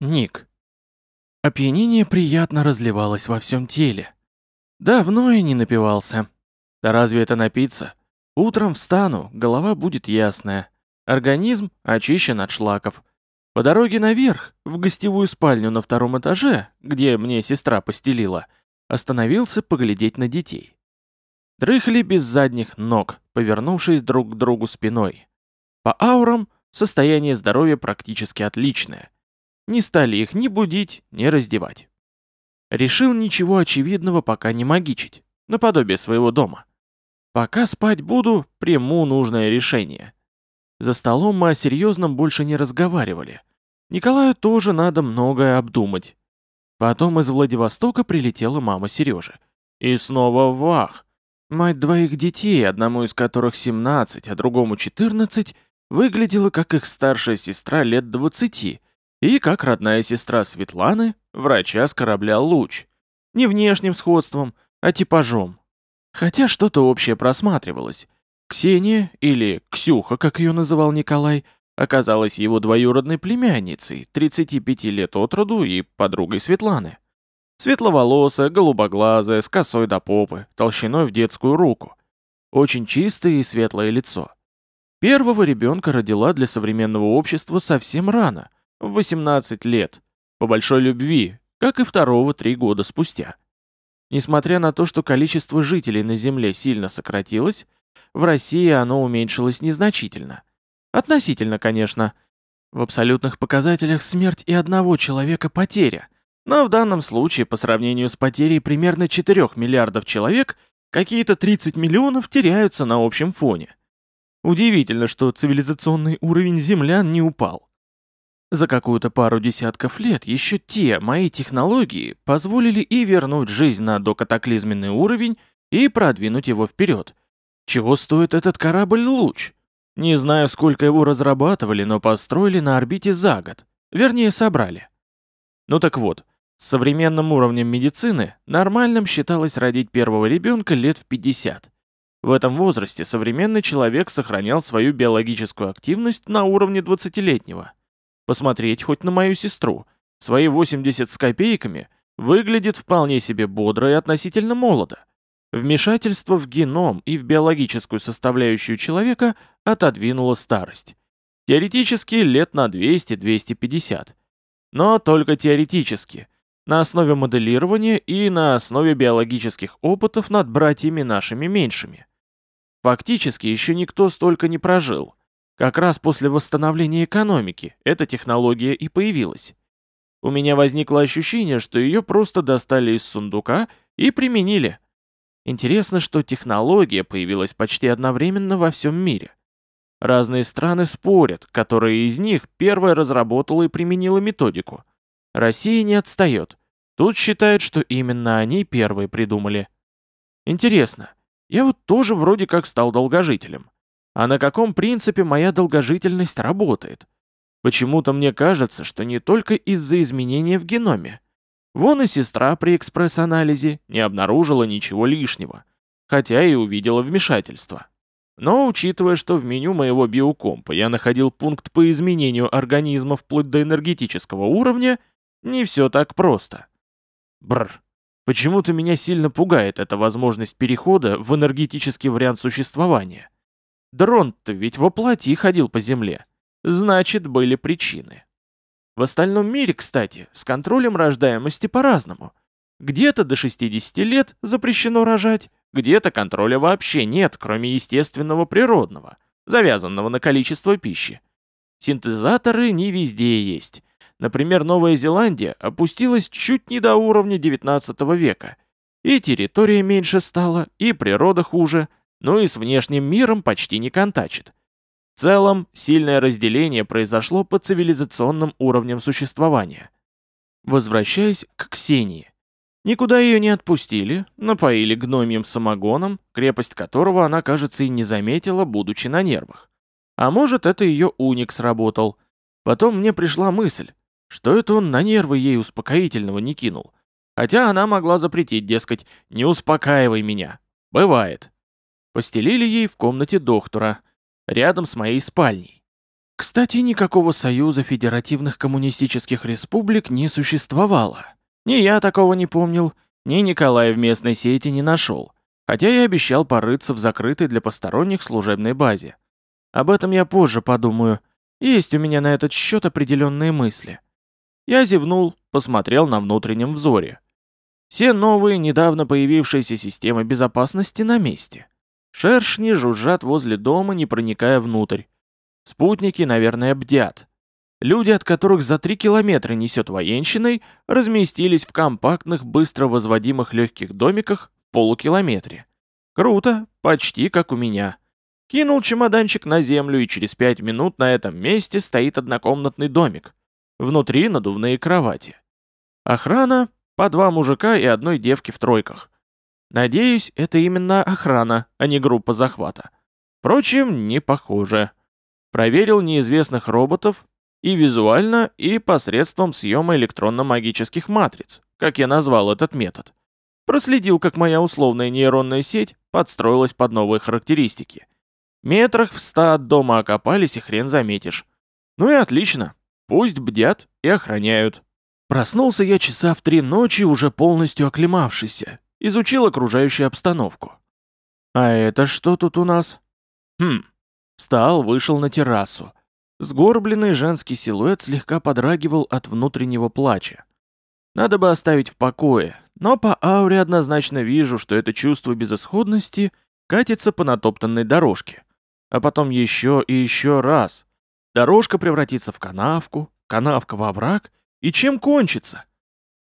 Ник. Опьянение приятно разливалось во всем теле. Давно я не напивался. Да разве это напиться? Утром встану, голова будет ясная. Организм очищен от шлаков. По дороге наверх, в гостевую спальню на втором этаже, где мне сестра постелила, остановился поглядеть на детей. Дрыхли без задних ног, повернувшись друг к другу спиной. По аурам состояние здоровья практически отличное. Не стали их ни будить, ни раздевать. Решил ничего очевидного пока не магичить, наподобие своего дома. Пока спать буду, приму нужное решение. За столом мы о серьезном больше не разговаривали. Николаю тоже надо многое обдумать. Потом из Владивостока прилетела мама Сережи. И снова вах! Мать двоих детей, одному из которых 17, а другому 14, выглядела как их старшая сестра лет 20, и как родная сестра Светланы, врача с корабля «Луч». Не внешним сходством, а типажом. Хотя что-то общее просматривалось. Ксения, или Ксюха, как ее называл Николай, оказалась его двоюродной племянницей, 35 лет от роду и подругой Светланы. Светловолосая, голубоглазая, с косой до попы, толщиной в детскую руку. Очень чистое и светлое лицо. Первого ребенка родила для современного общества совсем рано, в 18 лет, по большой любви, как и второго три года спустя. Несмотря на то, что количество жителей на Земле сильно сократилось, в России оно уменьшилось незначительно. Относительно, конечно. В абсолютных показателях смерть и одного человека потеря, но в данном случае по сравнению с потерей примерно 4 миллиардов человек, какие-то 30 миллионов теряются на общем фоне. Удивительно, что цивилизационный уровень землян не упал. За какую-то пару десятков лет еще те мои технологии позволили и вернуть жизнь на докатаклизменный уровень, и продвинуть его вперед. Чего стоит этот корабль «Луч»? Не знаю, сколько его разрабатывали, но построили на орбите за год. Вернее, собрали. Ну так вот, с современным уровнем медицины нормальным считалось родить первого ребенка лет в 50. В этом возрасте современный человек сохранял свою биологическую активность на уровне 20-летнего. Посмотреть хоть на мою сестру. Свои 80 с копейками выглядит вполне себе бодро и относительно молодо. Вмешательство в геном и в биологическую составляющую человека отодвинуло старость. Теоретически лет на 200-250. Но только теоретически, на основе моделирования и на основе биологических опытов над братьями нашими меньшими. Фактически еще никто столько не прожил. Как раз после восстановления экономики эта технология и появилась. У меня возникло ощущение, что ее просто достали из сундука и применили. Интересно, что технология появилась почти одновременно во всем мире. Разные страны спорят, которая из них первая разработала и применила методику. Россия не отстает. Тут считают, что именно они первые придумали. Интересно, я вот тоже вроде как стал долгожителем. А на каком принципе моя долгожительность работает? Почему-то мне кажется, что не только из-за изменения в геноме. Вон и сестра при экспресс-анализе не обнаружила ничего лишнего, хотя и увидела вмешательство. Но учитывая, что в меню моего биокомпа я находил пункт по изменению организма вплоть до энергетического уровня, не все так просто. Бррр. Почему-то меня сильно пугает эта возможность перехода в энергетический вариант существования. Дрон-то ведь воплоти ходил по земле. Значит, были причины. В остальном мире, кстати, с контролем рождаемости по-разному. Где-то до 60 лет запрещено рожать, где-то контроля вообще нет, кроме естественного природного, завязанного на количество пищи. Синтезаторы не везде есть. Например, Новая Зеландия опустилась чуть не до уровня 19 века. И территория меньше стала, и природа хуже, но и с внешним миром почти не контачит. В целом, сильное разделение произошло по цивилизационным уровням существования. Возвращаясь к Ксении. Никуда ее не отпустили, напоили гномьим самогоном, крепость которого она, кажется, и не заметила, будучи на нервах. А может, это ее уник сработал. Потом мне пришла мысль, что это он на нервы ей успокоительного не кинул. Хотя она могла запретить, дескать, не успокаивай меня. Бывает. Постелили ей в комнате доктора, рядом с моей спальней. Кстати, никакого союза федеративных коммунистических республик не существовало. Ни я такого не помнил, ни Николай в местной сети не нашел, хотя я обещал порыться в закрытой для посторонних служебной базе. Об этом я позже подумаю. Есть у меня на этот счет определенные мысли. Я зевнул, посмотрел на внутреннем взоре. Все новые, недавно появившиеся системы безопасности на месте. Шершни жужжат возле дома, не проникая внутрь. Спутники, наверное, бдят. Люди, от которых за три километра несет военщиной, разместились в компактных, быстро возводимых легких домиках в полукилометре. Круто, почти как у меня. Кинул чемоданчик на землю, и через пять минут на этом месте стоит однокомнатный домик. Внутри надувные кровати. Охрана — по два мужика и одной девки в тройках. Надеюсь, это именно охрана, а не группа захвата. Впрочем, не похоже. Проверил неизвестных роботов и визуально, и посредством съема электронно-магических матриц, как я назвал этот метод. Проследил, как моя условная нейронная сеть подстроилась под новые характеристики. Метрах в ста от дома окопались, и хрен заметишь. Ну и отлично. Пусть бдят и охраняют. Проснулся я часа в три ночи, уже полностью оклемавшийся. Изучил окружающую обстановку. А это что тут у нас? Хм, Встал, вышел на террасу. Сгорбленный женский силуэт слегка подрагивал от внутреннего плача. Надо бы оставить в покое, но по ауре однозначно вижу, что это чувство безысходности катится по натоптанной дорожке. А потом еще и еще раз. Дорожка превратится в канавку, канавка во враг, и чем кончится?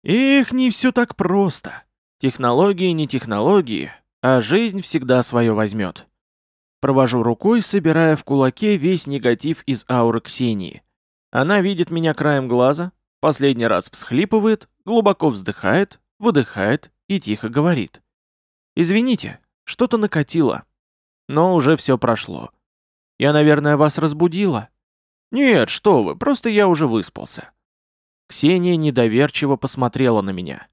Эх, не все так просто. Технологии не технологии, а жизнь всегда свое возьмет. Провожу рукой, собирая в кулаке весь негатив из ауры Ксении. Она видит меня краем глаза, последний раз всхлипывает, глубоко вздыхает, выдыхает и тихо говорит. «Извините, что-то накатило. Но уже все прошло. Я, наверное, вас разбудила?» «Нет, что вы, просто я уже выспался». Ксения недоверчиво посмотрела на меня.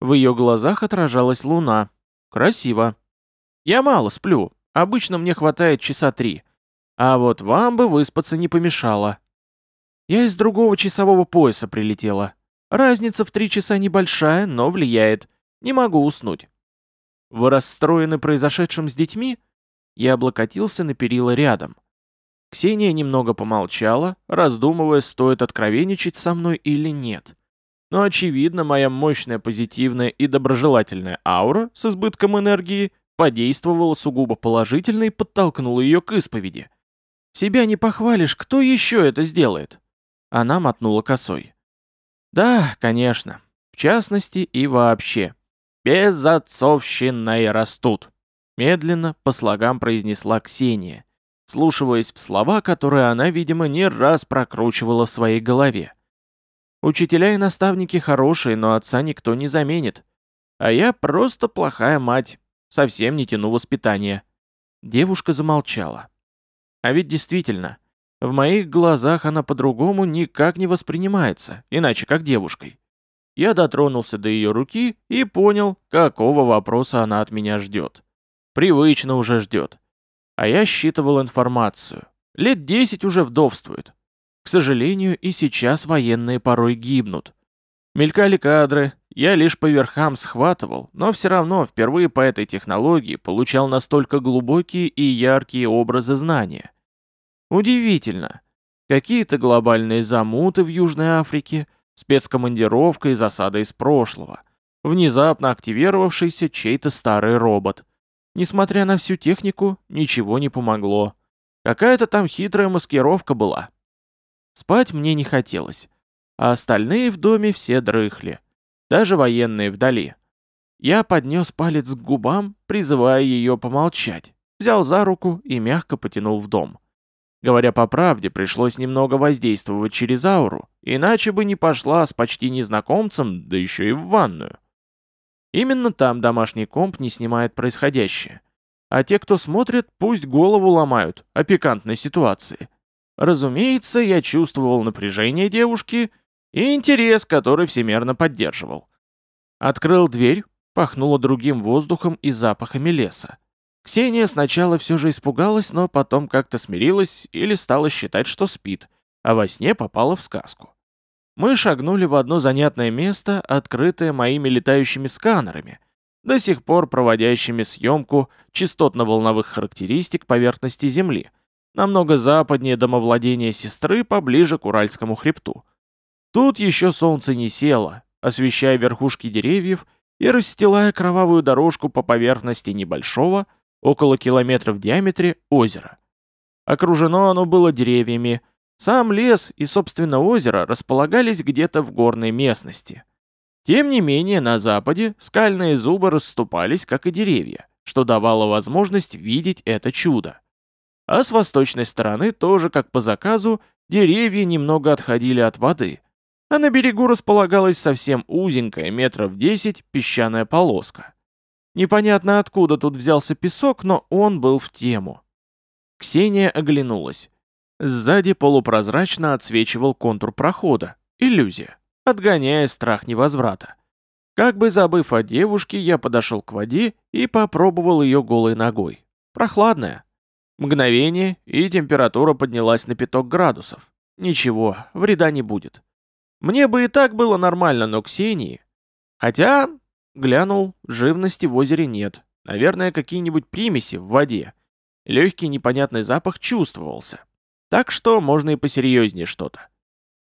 В ее глазах отражалась луна. Красиво. «Я мало сплю, Обычно мне хватает часа три. А вот вам бы выспаться не помешало. Я из другого часового пояса прилетела. Разница в три часа небольшая, но влияет. Не могу уснуть. Вы расстроены произошедшим с детьми? Я облокотился на перила рядом. Ксения немного помолчала, раздумывая, стоит откровенничать со мной или нет. Но, очевидно, моя мощная позитивная и доброжелательная аура с избытком энергии подействовала сугубо положительно и подтолкнула ее к исповеди. «Себя не похвалишь, кто еще это сделает?» Она мотнула косой. «Да, конечно. В частности и вообще. Безотцовщиной растут», медленно по слогам произнесла Ксения, слушаясь в слова, которые она, видимо, не раз прокручивала в своей голове. «Учителя и наставники хорошие, но отца никто не заменит. А я просто плохая мать, Совсем не тяну воспитание. Девушка замолчала. А ведь действительно, в моих глазах она по-другому никак не воспринимается, иначе как девушкой. Я дотронулся до ее руки и понял, какого вопроса она от меня ждет. Привычно уже ждет. А я считывал информацию. Лет десять уже вдовствует. К сожалению, и сейчас военные порой гибнут. Мелькали кадры, я лишь по верхам схватывал, но все равно впервые по этой технологии получал настолько глубокие и яркие образы знания. Удивительно. Какие-то глобальные замуты в Южной Африке, спецкомандировка и засада из прошлого, внезапно активировавшийся чей-то старый робот. Несмотря на всю технику, ничего не помогло. Какая-то там хитрая маскировка была. Спать мне не хотелось а остальные в доме все дрыхли, даже военные вдали. Я поднес палец к губам, призывая ее помолчать, взял за руку и мягко потянул в дом. Говоря по правде, пришлось немного воздействовать через ауру, иначе бы не пошла с почти незнакомцем, да еще и в ванную. Именно там домашний комп не снимает происходящее. А те, кто смотрит, пусть голову ломают о пикантной ситуации. Разумеется, я чувствовал напряжение девушки и интерес, который всемерно поддерживал. Открыл дверь, пахнуло другим воздухом и запахами леса. Ксения сначала все же испугалась, но потом как-то смирилась или стала считать, что спит, а во сне попала в сказку. Мы шагнули в одно занятное место, открытое моими летающими сканерами, до сих пор проводящими съемку частотно-волновых характеристик поверхности Земли, намного западнее домовладения сестры, поближе к Уральскому хребту. Тут еще солнце не село, освещая верхушки деревьев и расстилая кровавую дорожку по поверхности небольшого, около километра в диаметре, озера. Окружено оно было деревьями, сам лес и, собственно, озеро располагались где-то в горной местности. Тем не менее, на западе скальные зубы расступались, как и деревья, что давало возможность видеть это чудо. А с восточной стороны тоже, как по заказу, деревья немного отходили от воды, а на берегу располагалась совсем узенькая, метров десять, песчаная полоска. Непонятно откуда тут взялся песок, но он был в тему. Ксения оглянулась. Сзади полупрозрачно отсвечивал контур прохода. Иллюзия, отгоняя страх невозврата. Как бы забыв о девушке, я подошел к воде и попробовал ее голой ногой. Прохладная. Мгновение, и температура поднялась на пяток градусов. Ничего, вреда не будет. Мне бы и так было нормально, но Ксении... Хотя, глянул, живности в озере нет. Наверное, какие-нибудь примеси в воде. Легкий непонятный запах чувствовался. Так что можно и посерьезнее что-то.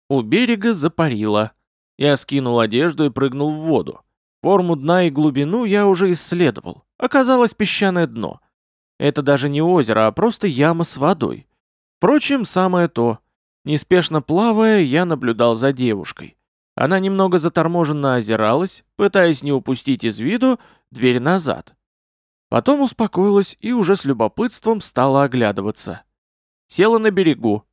У берега запарило. Я скинул одежду и прыгнул в воду. Форму дна и глубину я уже исследовал. Оказалось песчаное дно. Это даже не озеро, а просто яма с водой. Впрочем, самое то. Неспешно плавая, я наблюдал за девушкой. Она немного заторможенно озиралась, пытаясь не упустить из виду дверь назад. Потом успокоилась и уже с любопытством стала оглядываться села на берегу.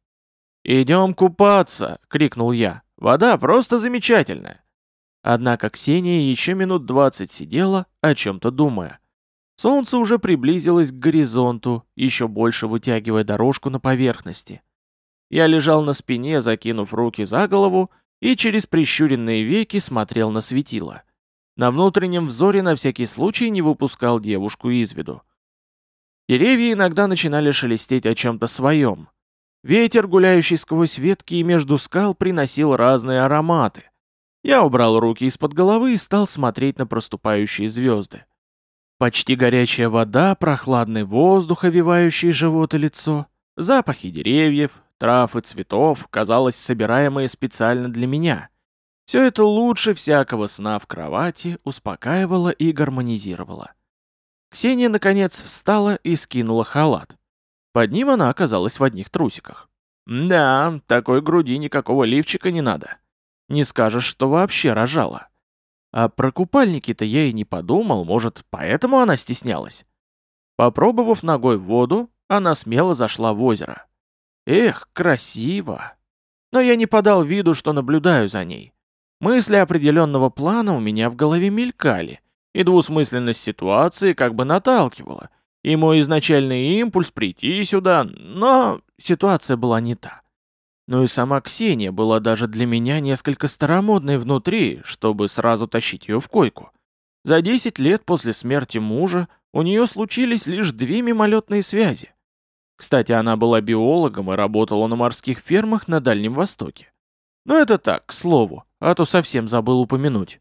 «Идем купаться!» — крикнул я. «Вода просто замечательная!» Однако Ксения еще минут двадцать сидела, о чем-то думая. Солнце уже приблизилось к горизонту, еще больше вытягивая дорожку на поверхности. Я лежал на спине, закинув руки за голову, и через прищуренные веки смотрел на светило. На внутреннем взоре на всякий случай не выпускал девушку из виду. Деревья иногда начинали шелестеть о чем-то своем. Ветер, гуляющий сквозь ветки и между скал, приносил разные ароматы. Я убрал руки из-под головы и стал смотреть на проступающие звезды. Почти горячая вода, прохладный воздух, овивающий живот и лицо, запахи деревьев, трав и цветов, казалось, собираемые специально для меня. Все это лучше всякого сна в кровати успокаивало и гармонизировало. Ксения, наконец, встала и скинула халат. Под ним она оказалась в одних трусиках. Да, такой груди никакого лифчика не надо. Не скажешь, что вообще рожала. А про купальники-то я и не подумал, может, поэтому она стеснялась. Попробовав ногой в воду, она смело зашла в озеро. Эх, красиво! Но я не подал виду, что наблюдаю за ней. Мысли определенного плана у меня в голове мелькали, и двусмысленность ситуации как бы наталкивала, и мой изначальный импульс прийти сюда, но ситуация была не та. Ну и сама Ксения была даже для меня несколько старомодной внутри, чтобы сразу тащить ее в койку. За 10 лет после смерти мужа у нее случились лишь две мимолетные связи. Кстати, она была биологом и работала на морских фермах на Дальнем Востоке. Но это так, к слову, а то совсем забыл упомянуть.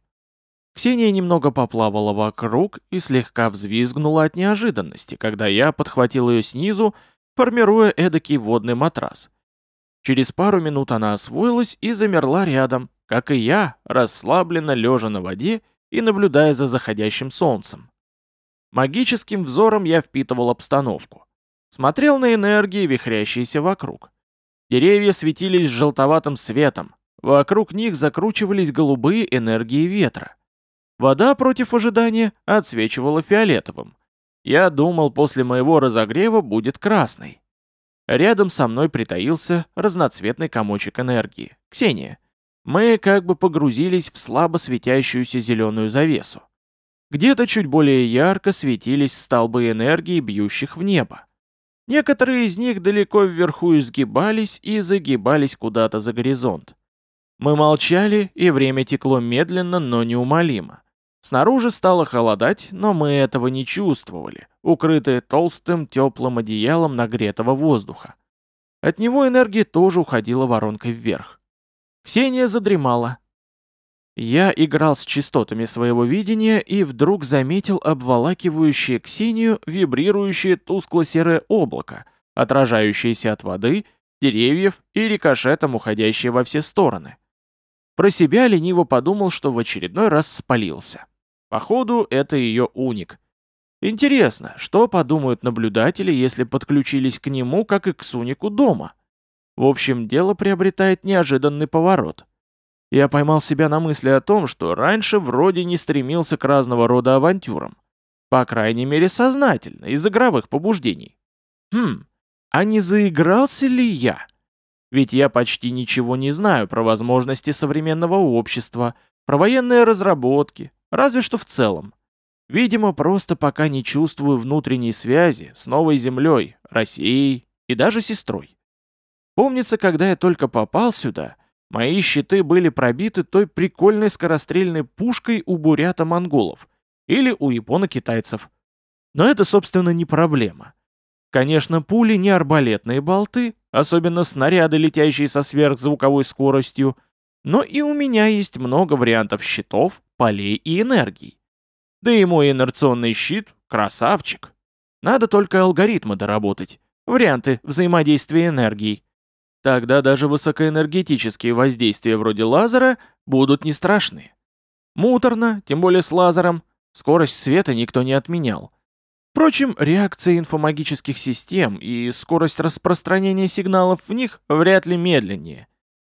Ксения немного поплавала вокруг и слегка взвизгнула от неожиданности, когда я подхватил ее снизу, формируя эдакий водный матрас. Через пару минут она освоилась и замерла рядом, как и я, расслабленно лежа на воде и наблюдая за заходящим солнцем. Магическим взором я впитывал обстановку. Смотрел на энергии, вихрящиеся вокруг. Деревья светились желтоватым светом, вокруг них закручивались голубые энергии ветра. Вода против ожидания отсвечивала фиолетовым. Я думал, после моего разогрева будет красный. Рядом со мной притаился разноцветный комочек энергии. Ксения. Мы как бы погрузились в слабо светящуюся зеленую завесу. Где-то чуть более ярко светились столбы энергии, бьющих в небо. Некоторые из них далеко вверху изгибались и загибались куда-то за горизонт. Мы молчали, и время текло медленно, но неумолимо. Снаружи стало холодать, но мы этого не чувствовали, укрытые толстым теплым одеялом нагретого воздуха. От него энергия тоже уходила воронкой вверх. Ксения задремала. Я играл с частотами своего видения и вдруг заметил обволакивающее Ксению вибрирующее тускло-серое облако, отражающееся от воды, деревьев и рикошетом уходящее во все стороны. Про себя лениво подумал, что в очередной раз спалился. Походу, это ее уник. Интересно, что подумают наблюдатели, если подключились к нему, как и к Сунику дома? В общем, дело приобретает неожиданный поворот. Я поймал себя на мысли о том, что раньше вроде не стремился к разного рода авантюрам. По крайней мере, сознательно, из игровых побуждений. Хм, а не заигрался ли я? Ведь я почти ничего не знаю про возможности современного общества, про военные разработки, разве что в целом. Видимо, просто пока не чувствую внутренней связи с новой землей, Россией и даже сестрой. Помнится, когда я только попал сюда, мои щиты были пробиты той прикольной скорострельной пушкой у бурята-монголов или у японо-китайцев. Но это, собственно, не проблема. Конечно, пули не арбалетные болты, особенно снаряды, летящие со сверхзвуковой скоростью, но и у меня есть много вариантов щитов, полей и энергий. Да и мой инерционный щит — красавчик. Надо только алгоритмы доработать, варианты взаимодействия энергий. Тогда даже высокоэнергетические воздействия вроде лазера будут не страшные. Муторно, тем более с лазером, скорость света никто не отменял. Впрочем, реакция инфомагических систем и скорость распространения сигналов в них вряд ли медленнее.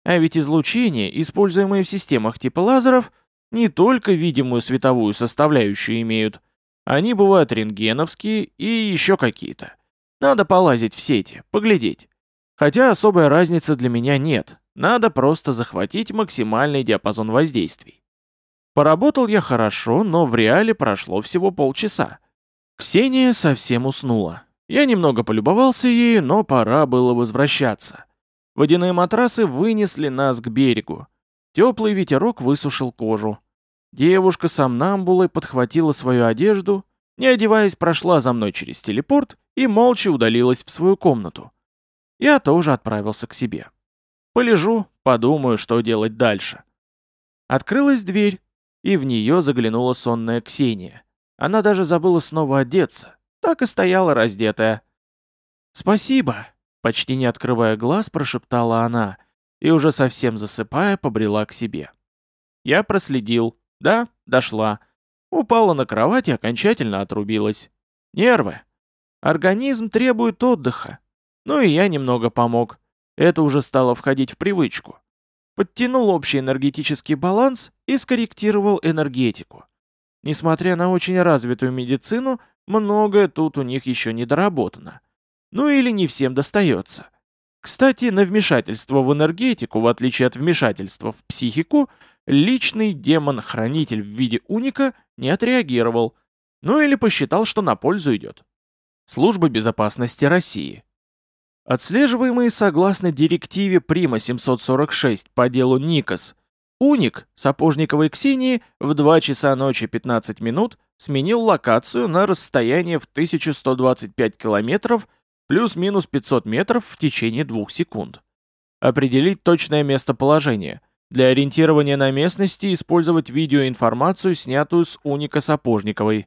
А ведь излучение, используемое в системах типа лазеров, не только видимую световую составляющую имеют. Они бывают рентгеновские и еще какие-то. Надо полазить в сети, поглядеть. Хотя особой разницы для меня нет. Надо просто захватить максимальный диапазон воздействий. Поработал я хорошо, но в реале прошло всего полчаса. Ксения совсем уснула. Я немного полюбовался ею, но пора было возвращаться. Водяные матрасы вынесли нас к берегу. Теплый ветерок высушил кожу. Девушка с амнамбулой подхватила свою одежду, не одеваясь, прошла за мной через телепорт и молча удалилась в свою комнату. Я тоже отправился к себе. Полежу, подумаю, что делать дальше. Открылась дверь, и в нее заглянула сонная Ксения. Она даже забыла снова одеться, так и стояла раздетая. «Спасибо», — почти не открывая глаз, прошептала она, и уже совсем засыпая, побрела к себе. Я проследил. Да, дошла. Упала на кровать и окончательно отрубилась. Нервы. Организм требует отдыха. Ну и я немного помог. Это уже стало входить в привычку. Подтянул общий энергетический баланс и скорректировал энергетику. Несмотря на очень развитую медицину, многое тут у них еще не доработано. Ну или не всем достается. Кстати, на вмешательство в энергетику, в отличие от вмешательства в психику, личный демон-хранитель в виде уника не отреагировал, ну или посчитал, что на пользу идет. Служба безопасности России. Отслеживаемый согласно директиве Прима 746 по делу Никос Уник Сапожниковой Ксении в 2 часа ночи 15 минут сменил локацию на расстояние в 1125 километров плюс-минус 500 метров в течение двух секунд. Определить точное местоположение. Для ориентирования на местности использовать видеоинформацию, снятую с Уника Сапожниковой.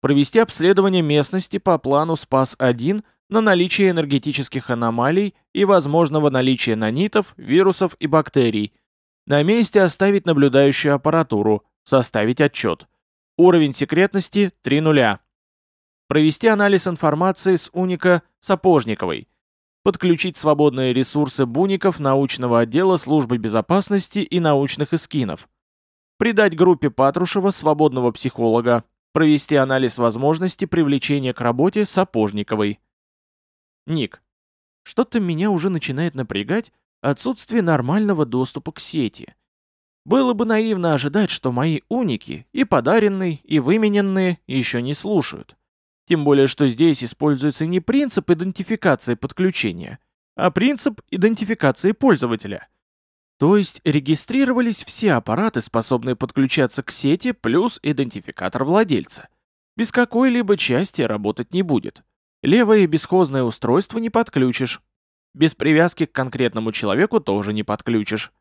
Провести обследование местности по плану СПАС-1 на наличие энергетических аномалий и возможного наличия нанитов, вирусов и бактерий – на месте оставить наблюдающую аппаратуру, составить отчет. Уровень секретности 3 нуля. Провести анализ информации с Уника Сапожниковой. Подключить свободные ресурсы буников научного отдела службы безопасности и научных эскинов. Придать группе Патрушева свободного психолога. Провести анализ возможности привлечения к работе Сапожниковой. Ник. Что-то меня уже начинает напрягать, отсутствие нормального доступа к сети. Было бы наивно ожидать, что мои уники, и подаренные, и вымененные, еще не слушают. Тем более, что здесь используется не принцип идентификации подключения, а принцип идентификации пользователя. То есть регистрировались все аппараты, способные подключаться к сети, плюс идентификатор владельца. Без какой-либо части работать не будет. Левое бесхозное устройство не подключишь. Без привязки к конкретному человеку тоже не подключишь.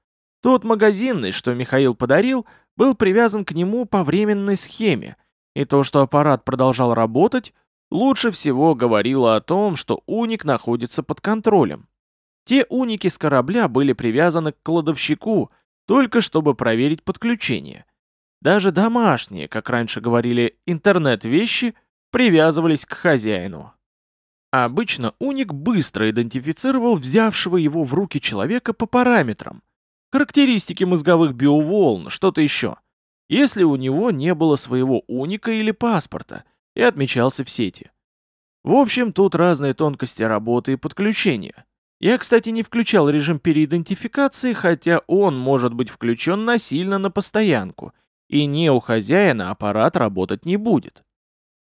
Тот магазинный, что Михаил подарил, был привязан к нему по временной схеме, и то, что аппарат продолжал работать, лучше всего говорило о том, что уник находится под контролем. Те уники с корабля были привязаны к кладовщику, только чтобы проверить подключение. Даже домашние, как раньше говорили, интернет-вещи, привязывались к хозяину. Обычно уник быстро идентифицировал взявшего его в руки человека по параметрам. Характеристики мозговых биоволн, что-то еще. Если у него не было своего уника или паспорта и отмечался в сети. В общем, тут разные тонкости работы и подключения. Я, кстати, не включал режим переидентификации, хотя он может быть включен насильно на постоянку, и не у хозяина аппарат работать не будет.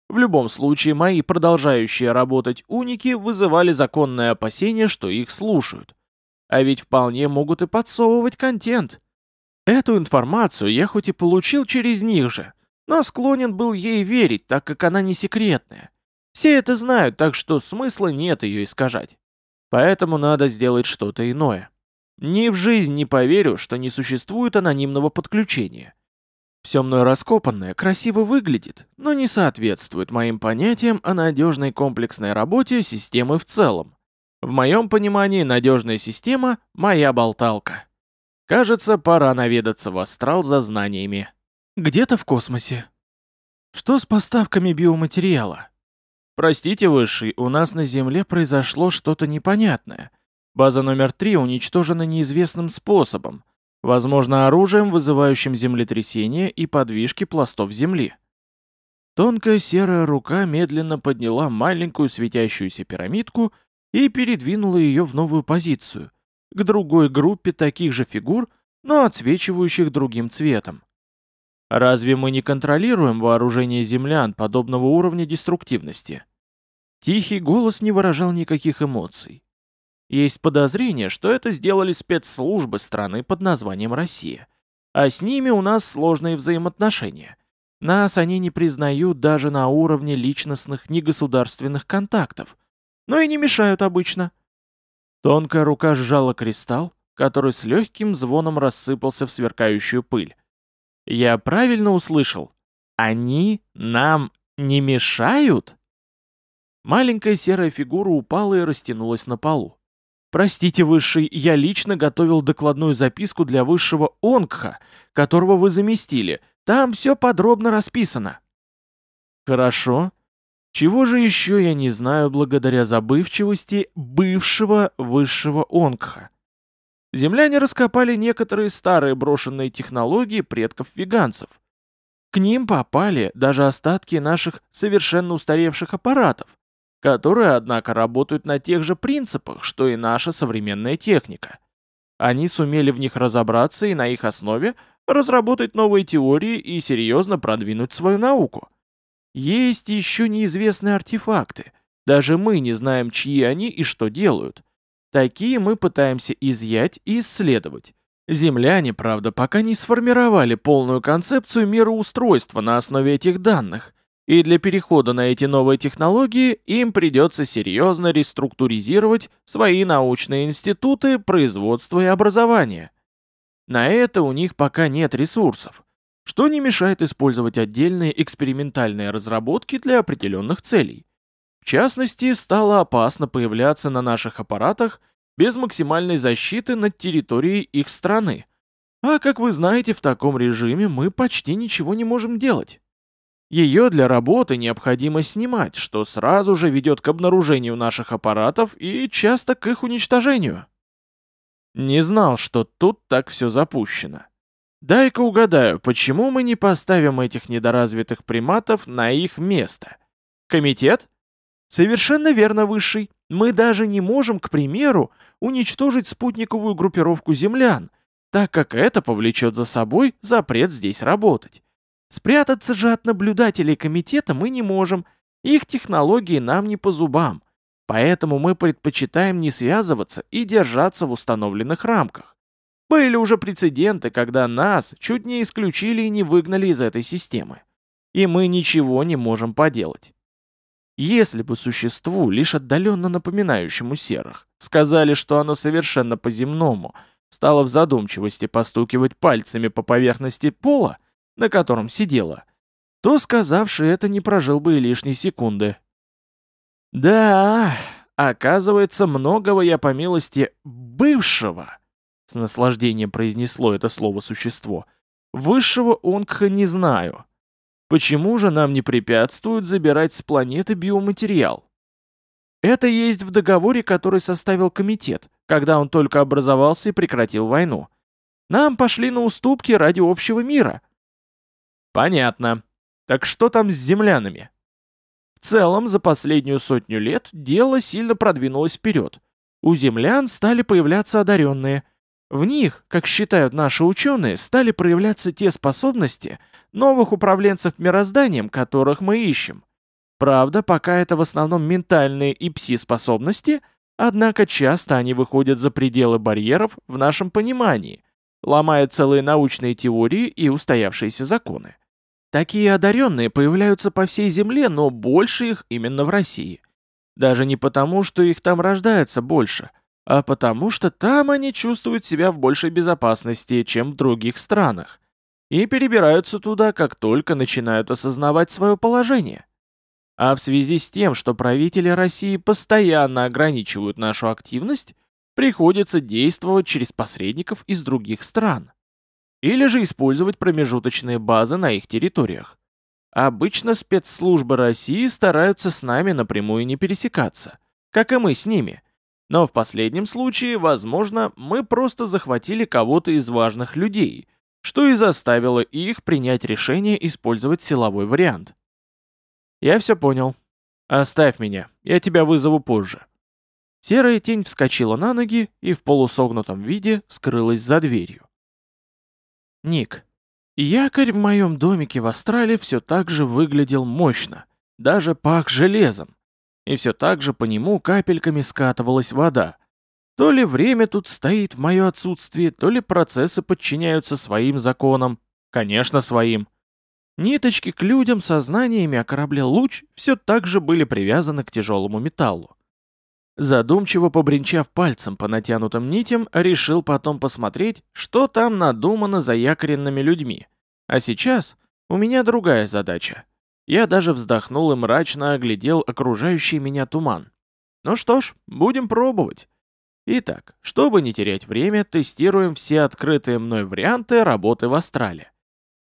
В любом случае, мои продолжающие работать уники вызывали законное опасение, что их слушают. А ведь вполне могут и подсовывать контент. Эту информацию я хоть и получил через них же, но склонен был ей верить, так как она не секретная. Все это знают, так что смысла нет ее искажать. Поэтому надо сделать что-то иное. Ни в жизнь не поверю, что не существует анонимного подключения. Все мной раскопанное красиво выглядит, но не соответствует моим понятиям о надежной комплексной работе системы в целом. В моем понимании надежная система – моя болталка. Кажется, пора наведаться в астрал за знаниями. Где-то в космосе. Что с поставками биоматериала? Простите, Высший, у нас на Земле произошло что-то непонятное. База номер три уничтожена неизвестным способом, возможно, оружием, вызывающим землетрясение и подвижки пластов Земли. Тонкая серая рука медленно подняла маленькую светящуюся пирамидку и передвинула ее в новую позицию, к другой группе таких же фигур, но отсвечивающих другим цветом. Разве мы не контролируем вооружение землян подобного уровня деструктивности? Тихий голос не выражал никаких эмоций. Есть подозрение, что это сделали спецслужбы страны под названием Россия. А с ними у нас сложные взаимоотношения. Нас они не признают даже на уровне личностных негосударственных контактов. Но и не мешают обычно. Тонкая рука сжала кристалл, который с легким звоном рассыпался в сверкающую пыль. Я правильно услышал? Они нам не мешают? Маленькая серая фигура упала и растянулась на полу. «Простите, Высший, я лично готовил докладную записку для Высшего Онгха, которого вы заместили. Там все подробно расписано». «Хорошо. Чего же еще я не знаю благодаря забывчивости бывшего Высшего Онгха?» земляне раскопали некоторые старые брошенные технологии предков веганцев. К ним попали даже остатки наших совершенно устаревших аппаратов, которые, однако, работают на тех же принципах, что и наша современная техника. Они сумели в них разобраться и на их основе разработать новые теории и серьезно продвинуть свою науку. Есть еще неизвестные артефакты. Даже мы не знаем, чьи они и что делают. Такие мы пытаемся изъять и исследовать. Земляне, правда, пока не сформировали полную концепцию мироустройства на основе этих данных, и для перехода на эти новые технологии им придется серьезно реструктуризировать свои научные институты, производства и образования. На это у них пока нет ресурсов, что не мешает использовать отдельные экспериментальные разработки для определенных целей. В частности, стало опасно появляться на наших аппаратах без максимальной защиты над территорией их страны. А как вы знаете, в таком режиме мы почти ничего не можем делать. Ее для работы необходимо снимать, что сразу же ведет к обнаружению наших аппаратов и часто к их уничтожению. Не знал, что тут так все запущено. Дай-ка угадаю, почему мы не поставим этих недоразвитых приматов на их место? Комитет? Совершенно верно, Высший. Мы даже не можем, к примеру, уничтожить спутниковую группировку землян, так как это повлечет за собой запрет здесь работать. Спрятаться же от наблюдателей комитета мы не можем, их технологии нам не по зубам, поэтому мы предпочитаем не связываться и держаться в установленных рамках. Были уже прецеденты, когда нас чуть не исключили и не выгнали из этой системы. И мы ничего не можем поделать. Если бы существу, лишь отдаленно напоминающему серых, сказали, что оно совершенно по-земному, стало в задумчивости постукивать пальцами по поверхности пола, на котором сидела, то сказавший это не прожил бы и лишней секунды. «Да, оказывается, многого я по милости бывшего», с наслаждением произнесло это слово существо, «высшего онгха не знаю. Почему же нам не препятствуют забирать с планеты биоматериал?» Это есть в договоре, который составил комитет, когда он только образовался и прекратил войну. Нам пошли на уступки ради общего мира. Понятно. Так что там с землянами? В целом, за последнюю сотню лет дело сильно продвинулось вперед. У землян стали появляться одаренные. В них, как считают наши ученые, стали проявляться те способности новых управленцев мирозданием, которых мы ищем. Правда, пока это в основном ментальные и пси-способности, однако часто они выходят за пределы барьеров в нашем понимании, ломая целые научные теории и устоявшиеся законы. Такие одаренные появляются по всей Земле, но больше их именно в России. Даже не потому, что их там рождается больше, а потому что там они чувствуют себя в большей безопасности, чем в других странах, и перебираются туда, как только начинают осознавать свое положение. А в связи с тем, что правители России постоянно ограничивают нашу активность, приходится действовать через посредников из других стран или же использовать промежуточные базы на их территориях. Обычно спецслужбы России стараются с нами напрямую не пересекаться, как и мы с ними. Но в последнем случае, возможно, мы просто захватили кого-то из важных людей, что и заставило их принять решение использовать силовой вариант. Я все понял. Оставь меня, я тебя вызову позже. Серая тень вскочила на ноги и в полусогнутом виде скрылась за дверью. Ник. Якорь в моем домике в Астрале все так же выглядел мощно, даже пах железом. И все так же по нему капельками скатывалась вода. То ли время тут стоит в мое отсутствие, то ли процессы подчиняются своим законам. Конечно, своим. Ниточки к людям со знаниями о корабле «Луч» все так же были привязаны к тяжелому металлу. Задумчиво побренчав пальцем по натянутым нитям, решил потом посмотреть, что там надумано за якоренными людьми. А сейчас у меня другая задача. Я даже вздохнул и мрачно оглядел окружающий меня туман. Ну что ж, будем пробовать. Итак, чтобы не терять время, тестируем все открытые мной варианты работы в Астрале.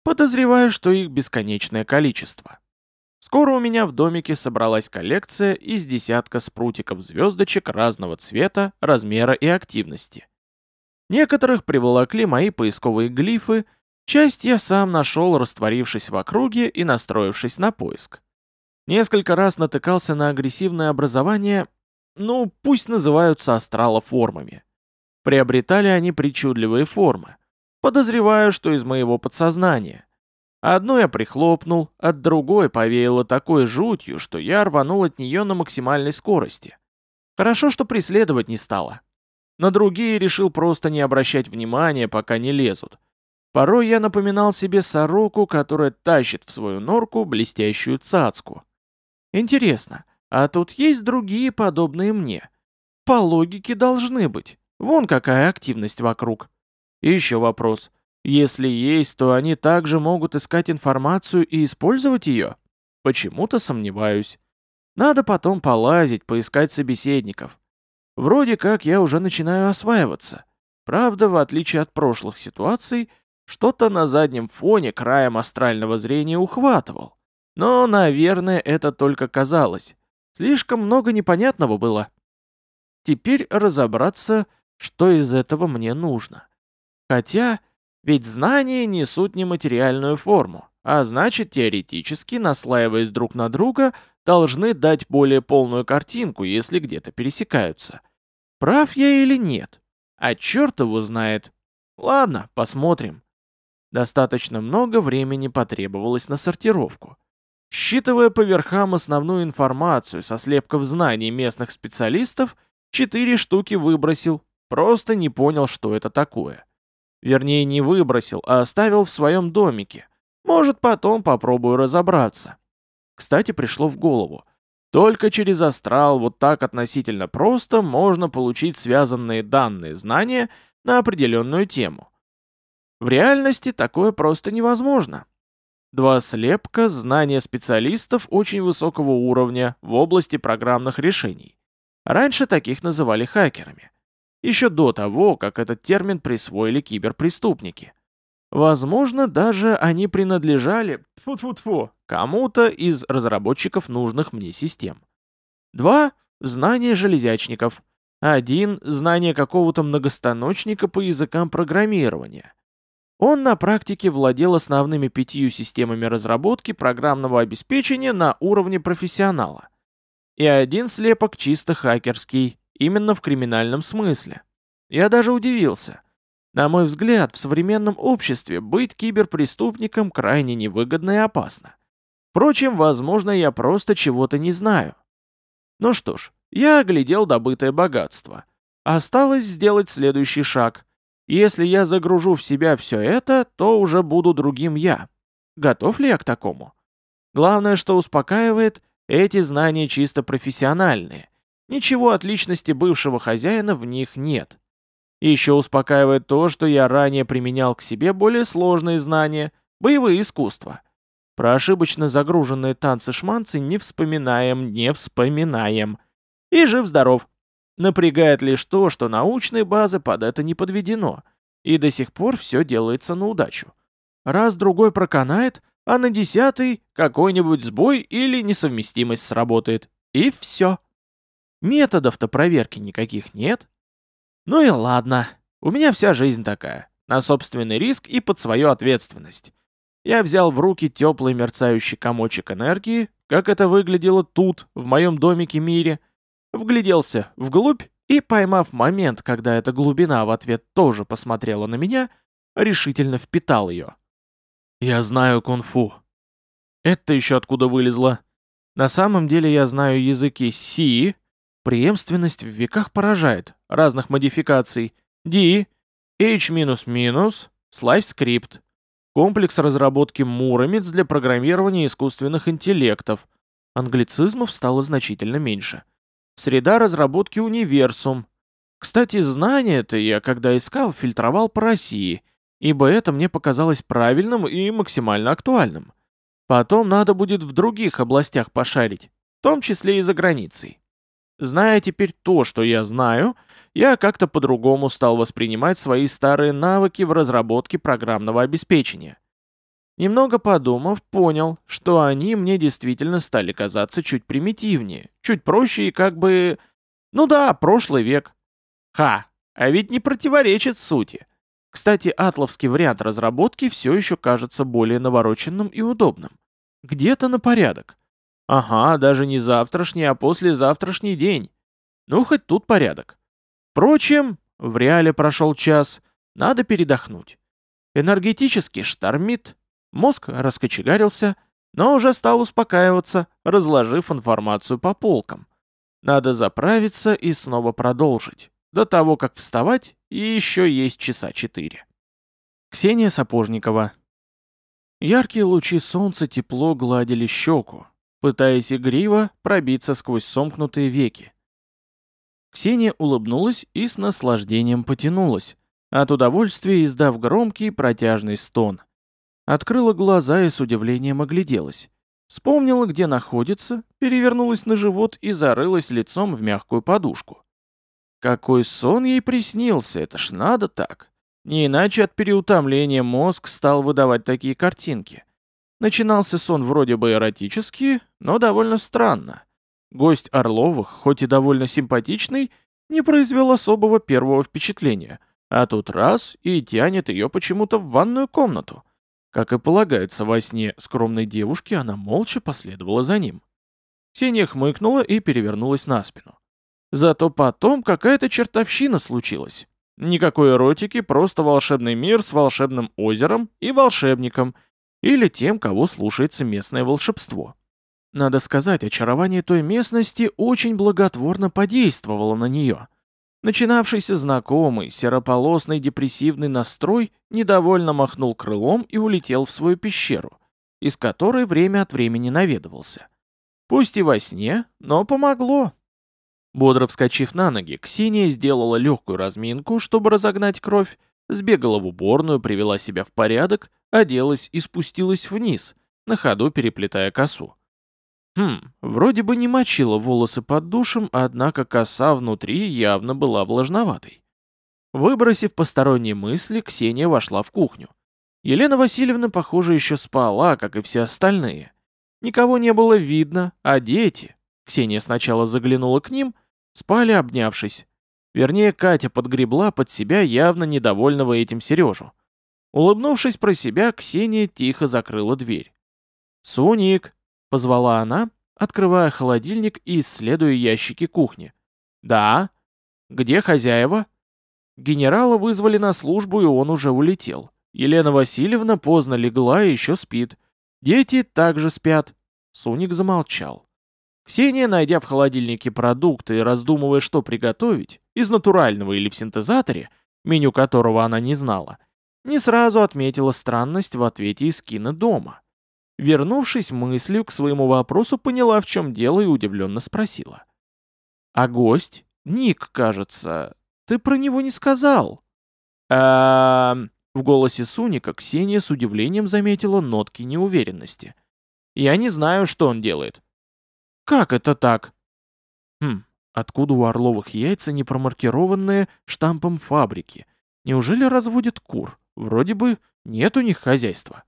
Подозреваю, что их бесконечное количество. Скоро у меня в домике собралась коллекция из десятка спрутиков звездочек разного цвета, размера и активности. Некоторых приволокли мои поисковые глифы, часть я сам нашел, растворившись в округе и настроившись на поиск. Несколько раз натыкался на агрессивное образование, ну, пусть называются астралоформами. Приобретали они причудливые формы. Подозреваю, что из моего подсознания. Одну я прихлопнул, от другой повеяло такой жутью, что я рванул от нее на максимальной скорости. Хорошо, что преследовать не стало. На другие решил просто не обращать внимания, пока не лезут. Порой я напоминал себе сороку, которая тащит в свою норку блестящую цацку. Интересно, а тут есть другие подобные мне? По логике должны быть. Вон какая активность вокруг. Еще вопрос. Если есть, то они также могут искать информацию и использовать ее? Почему-то сомневаюсь. Надо потом полазить, поискать собеседников. Вроде как я уже начинаю осваиваться. Правда, в отличие от прошлых ситуаций, что-то на заднем фоне краем астрального зрения ухватывал. Но, наверное, это только казалось. Слишком много непонятного было. Теперь разобраться, что из этого мне нужно. Хотя ведь знания несут нематериальную форму, а значит, теоретически, наслаиваясь друг на друга, должны дать более полную картинку, если где-то пересекаются. Прав я или нет? А черт его знает. Ладно, посмотрим. Достаточно много времени потребовалось на сортировку. Считывая по верхам основную информацию со слепков знаний местных специалистов, четыре штуки выбросил, просто не понял, что это такое. Вернее, не выбросил, а оставил в своем домике. Может, потом попробую разобраться. Кстати, пришло в голову. Только через астрал вот так относительно просто можно получить связанные данные знания на определенную тему. В реальности такое просто невозможно. Два слепка – знания специалистов очень высокого уровня в области программных решений. Раньше таких называли хакерами. Еще до того, как этот термин присвоили киберпреступники. Возможно, даже они принадлежали тьфу-тьфу-тьфу, кому-то из разработчиков нужных мне систем. Два – знания железячников. Один – знание какого-то многостаночника по языкам программирования. Он на практике владел основными пятью системами разработки программного обеспечения на уровне профессионала. И один слепок чисто хакерский, именно в криминальном смысле. Я даже удивился. На мой взгляд, в современном обществе быть киберпреступником крайне невыгодно и опасно. Впрочем, возможно, я просто чего-то не знаю. Ну что ж, я оглядел добытое богатство. Осталось сделать следующий шаг. Если я загружу в себя все это, то уже буду другим я. Готов ли я к такому? Главное, что успокаивает, эти знания чисто профессиональные. Ничего от личности бывшего хозяина в них нет. Еще успокаивает то, что я ранее применял к себе более сложные знания, боевые искусства. Про ошибочно загруженные танцы-шманцы не вспоминаем, не вспоминаем. И жив-здоров. Напрягает лишь то, что научной базы под это не подведено, и до сих пор все делается на удачу. Раз-другой проканает, а на десятый какой-нибудь сбой или несовместимость сработает. И все. Методов-то проверки никаких нет. Ну и ладно, у меня вся жизнь такая, на собственный риск и под свою ответственность. Я взял в руки теплый мерцающий комочек энергии, как это выглядело тут, в моем домике-мире, вгляделся вглубь и, поймав момент, когда эта глубина в ответ тоже посмотрела на меня, решительно впитал ее. «Я знаю кунг-фу». Это еще откуда вылезло? На самом деле я знаю языки Си, преемственность в веках поражает, разных модификаций, D, H-, Script, комплекс разработки Муромец для программирования искусственных интеллектов. Англицизмов стало значительно меньше. Среда разработки универсум. Кстати, знания-то я, когда искал, фильтровал по России, ибо это мне показалось правильным и максимально актуальным. Потом надо будет в других областях пошарить, в том числе и за границей. Зная теперь то, что я знаю, я как-то по-другому стал воспринимать свои старые навыки в разработке программного обеспечения. Немного подумав, понял, что они мне действительно стали казаться чуть примитивнее, чуть проще и как бы... Ну да, прошлый век. Ха, а ведь не противоречит сути. Кстати, атловский вариант разработки все еще кажется более навороченным и удобным. Где-то на порядок. Ага, даже не завтрашний, а послезавтрашний день. Ну, хоть тут порядок. Впрочем, в реале прошел час, надо передохнуть. Энергетически штормит, Мозг раскочегарился, но уже стал успокаиваться, разложив информацию по полкам. Надо заправиться и снова продолжить. До того, как вставать, и еще есть часа четыре. Ксения Сапожникова. Яркие лучи солнца тепло гладили щеку, пытаясь игриво пробиться сквозь сомкнутые веки. Ксения улыбнулась и с наслаждением потянулась, от удовольствия издав громкий протяжный стон. Открыла глаза и с удивлением огляделась. Вспомнила, где находится, перевернулась на живот и зарылась лицом в мягкую подушку. Какой сон ей приснился, это ж надо так. Не иначе от переутомления мозг стал выдавать такие картинки. Начинался сон вроде бы эротический, но довольно странно. Гость Орловых, хоть и довольно симпатичный, не произвел особого первого впечатления, а тут раз и тянет ее почему-то в ванную комнату. Как и полагается во сне скромной девушке, она молча последовала за ним. Ксения хмыкнула и перевернулась на спину. Зато потом какая-то чертовщина случилась. Никакой эротики, просто волшебный мир с волшебным озером и волшебником, или тем, кого слушается местное волшебство. Надо сказать, очарование той местности очень благотворно подействовало на нее. Начинавшийся знакомый, серополосный депрессивный настрой недовольно махнул крылом и улетел в свою пещеру, из которой время от времени наведывался. Пусть и во сне, но помогло. Бодро вскочив на ноги, Ксения сделала легкую разминку, чтобы разогнать кровь, сбегала в уборную, привела себя в порядок, оделась и спустилась вниз, на ходу переплетая косу. Хм, вроде бы не мочила волосы под душем, однако коса внутри явно была влажноватой. Выбросив посторонние мысли, Ксения вошла в кухню. Елена Васильевна, похоже, еще спала, как и все остальные. Никого не было видно, а дети... Ксения сначала заглянула к ним, спали обнявшись. Вернее, Катя подгребла под себя явно недовольного этим Сережу. Улыбнувшись про себя, Ксения тихо закрыла дверь. «Суник!» — позвала она, открывая холодильник и исследуя ящики кухни. «Да? Где хозяева?» Генерала вызвали на службу, и он уже улетел. Елена Васильевна поздно легла и еще спит. Дети также спят. Суник замолчал. Ксения, найдя в холодильнике продукты и раздумывая, что приготовить, из натурального или в синтезаторе, меню которого она не знала, не сразу отметила странность в ответе из кино дома. Вернувшись мыслью к своему вопросу, поняла, в чем дело, и удивленно спросила. «А гость? Ник, кажется. Ты про него не сказал?» «Эм...» В голосе Суника Ксения с удивлением заметила нотки неуверенности. «Я не знаю, что он делает». «Как это так?» «Хм, откуда у Орловых яйца не промаркированные штампом фабрики? Неужели разводят кур? Вроде бы нет у них хозяйства».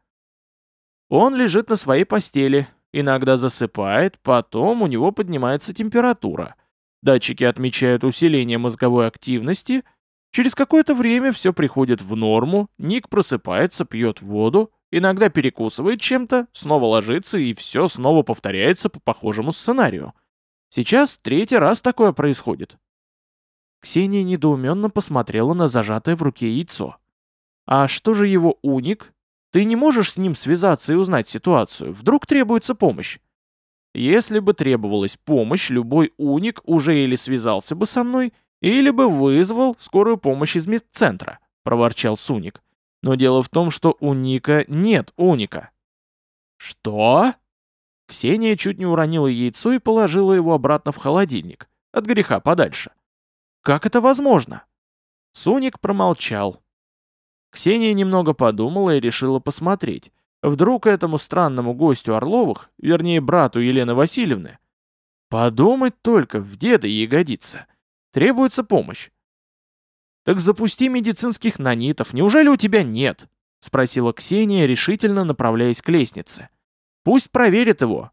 Он лежит на своей постели, иногда засыпает, потом у него поднимается температура. Датчики отмечают усиление мозговой активности. Через какое-то время все приходит в норму, Ник просыпается, пьет воду, иногда перекусывает чем-то, снова ложится и все снова повторяется по похожему сценарию. Сейчас третий раз такое происходит. Ксения недоуменно посмотрела на зажатое в руке яйцо. А что же его уник, ты не можешь с ним связаться и узнать ситуацию. Вдруг требуется помощь. Если бы требовалась помощь, любой уник уже или связался бы со мной, или бы вызвал скорую помощь из медцентра, проворчал Суник. Но дело в том, что у Ника нет уника. Что? Ксения чуть не уронила яйцо и положила его обратно в холодильник, от греха подальше. Как это возможно? Суник промолчал, Ксения немного подумала и решила посмотреть. Вдруг этому странному гостю Орловых, вернее брату Елены Васильевны, подумать только, в деда годится. Требуется помощь. «Так запусти медицинских нанитов, неужели у тебя нет?» — спросила Ксения, решительно направляясь к лестнице. «Пусть проверит его».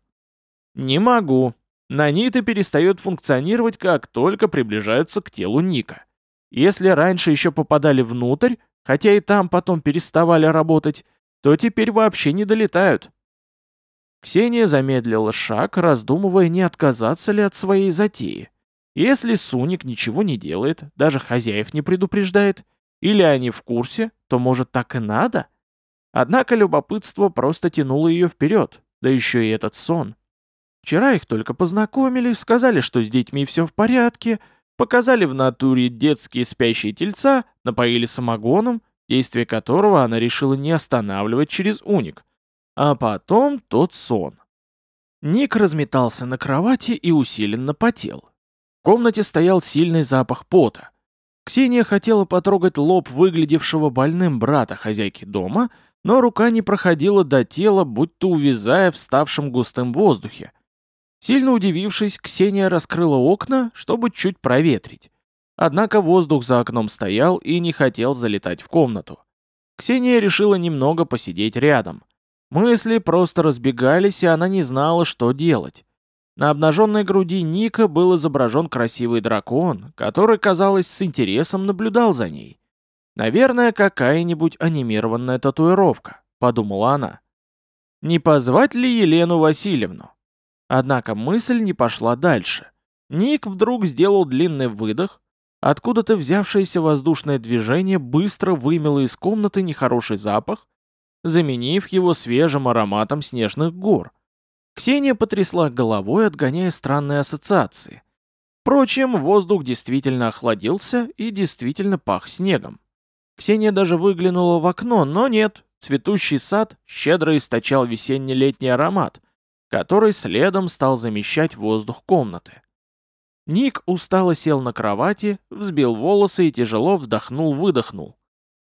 «Не могу. Наниты перестают функционировать, как только приближаются к телу Ника. Если раньше еще попадали внутрь, хотя и там потом переставали работать, то теперь вообще не долетают. Ксения замедлила шаг, раздумывая, не отказаться ли от своей затеи. Если Суник ничего не делает, даже хозяев не предупреждает, или они в курсе, то, может, так и надо? Однако любопытство просто тянуло ее вперед, да еще и этот сон. Вчера их только познакомили, сказали, что с детьми все в порядке — Показали в натуре детские спящие тельца, напоили самогоном, действие которого она решила не останавливать через уник. А потом тот сон. Ник разметался на кровати и усиленно потел. В комнате стоял сильный запах пота. Ксения хотела потрогать лоб выглядевшего больным брата хозяйки дома, но рука не проходила до тела, будто увязая в ставшем густым воздухе, Сильно удивившись, Ксения раскрыла окна, чтобы чуть проветрить. Однако воздух за окном стоял и не хотел залетать в комнату. Ксения решила немного посидеть рядом. Мысли просто разбегались, и она не знала, что делать. На обнаженной груди Ника был изображен красивый дракон, который, казалось, с интересом наблюдал за ней. «Наверное, какая-нибудь анимированная татуировка», — подумала она. «Не позвать ли Елену Васильевну?» Однако мысль не пошла дальше. Ник вдруг сделал длинный выдох. Откуда-то взявшееся воздушное движение быстро вымело из комнаты нехороший запах, заменив его свежим ароматом снежных гор. Ксения потрясла головой, отгоняя странные ассоциации. Впрочем, воздух действительно охладился и действительно пах снегом. Ксения даже выглянула в окно, но нет, цветущий сад щедро источал весенне-летний аромат, который следом стал замещать воздух комнаты. Ник устало сел на кровати, взбил волосы и тяжело вдохнул-выдохнул.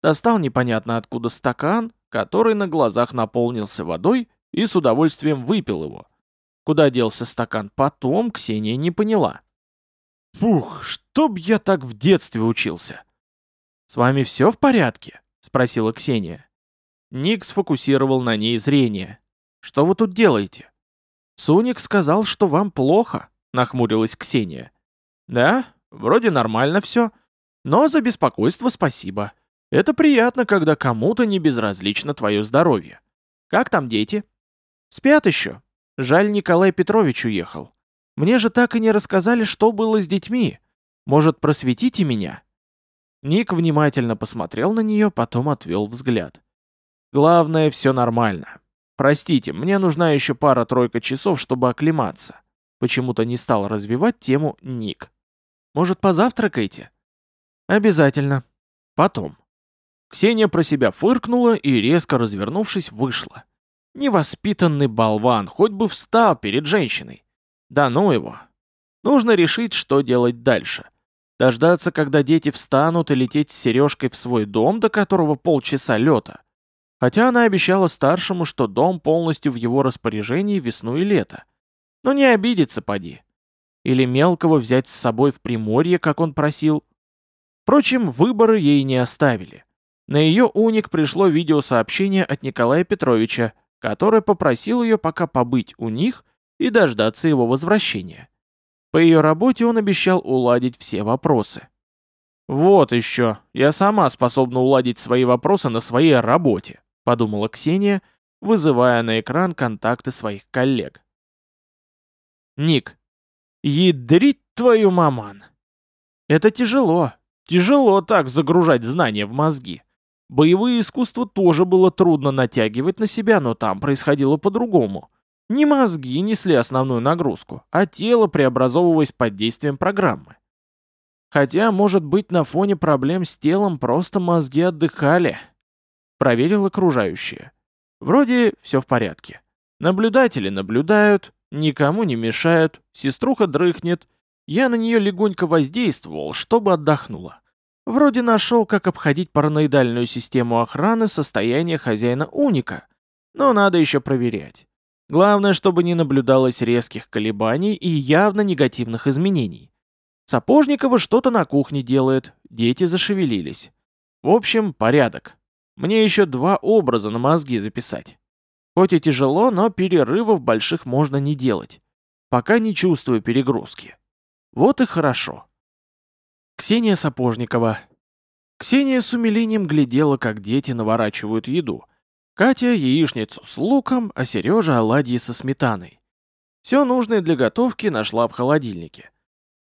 Достал непонятно откуда стакан, который на глазах наполнился водой и с удовольствием выпил его. Куда делся стакан потом, Ксения не поняла. «Фух, чтоб я так в детстве учился!» «С вами все в порядке?» — спросила Ксения. Ник сфокусировал на ней зрение. «Что вы тут делаете?» «Суник сказал, что вам плохо», — нахмурилась Ксения. «Да, вроде нормально все. Но за беспокойство спасибо. Это приятно, когда кому-то не безразлично твое здоровье. Как там дети?» «Спят еще. Жаль, Николай Петрович уехал. Мне же так и не рассказали, что было с детьми. Может, просветите меня?» Ник внимательно посмотрел на нее, потом отвел взгляд. «Главное, все нормально. Простите, мне нужна еще пара-тройка часов, чтобы оклематься. Почему-то не стал развивать тему Ник. Может, позавтракаете? Обязательно. Потом. Ксения про себя фыркнула и, резко развернувшись, вышла. Невоспитанный болван, хоть бы встал перед женщиной. Да ну его. Нужно решить, что делать дальше. Дождаться, когда дети встанут и лететь с сережкой в свой дом, до которого полчаса лета. Хотя она обещала старшему, что дом полностью в его распоряжении весну и лето. Но не обидится, поди. Или мелкого взять с собой в Приморье, как он просил. Впрочем, выборы ей не оставили. На ее уник пришло видеосообщение от Николая Петровича, который попросил ее пока побыть у них и дождаться его возвращения. По ее работе он обещал уладить все вопросы. «Вот еще, я сама способна уладить свои вопросы на своей работе», подумала Ксения, вызывая на экран контакты своих коллег. Ник. Ядрить твою маман. Это тяжело. Тяжело так загружать знания в мозги. Боевые искусства тоже было трудно натягивать на себя, но там происходило по-другому. Не мозги несли основную нагрузку, а тело преобразовывалось под действием программы. Хотя, может быть, на фоне проблем с телом просто мозги отдыхали. Проверил окружающие. Вроде все в порядке. Наблюдатели наблюдают, Никому не мешают, сеструха дрыхнет. Я на нее легонько воздействовал, чтобы отдохнула. Вроде нашел, как обходить параноидальную систему охраны состояния хозяина уника. Но надо еще проверять. Главное, чтобы не наблюдалось резких колебаний и явно негативных изменений. Сапожникова что-то на кухне делает, дети зашевелились. В общем, порядок. Мне еще два образа на мозги записать. Хоть и тяжело, но перерывов больших можно не делать. Пока не чувствую перегрузки. Вот и хорошо. Ксения Сапожникова. Ксения с умилением глядела, как дети наворачивают еду. Катя – яичницу с луком, а Сережа – оладьи со сметаной. Все нужное для готовки нашла в холодильнике.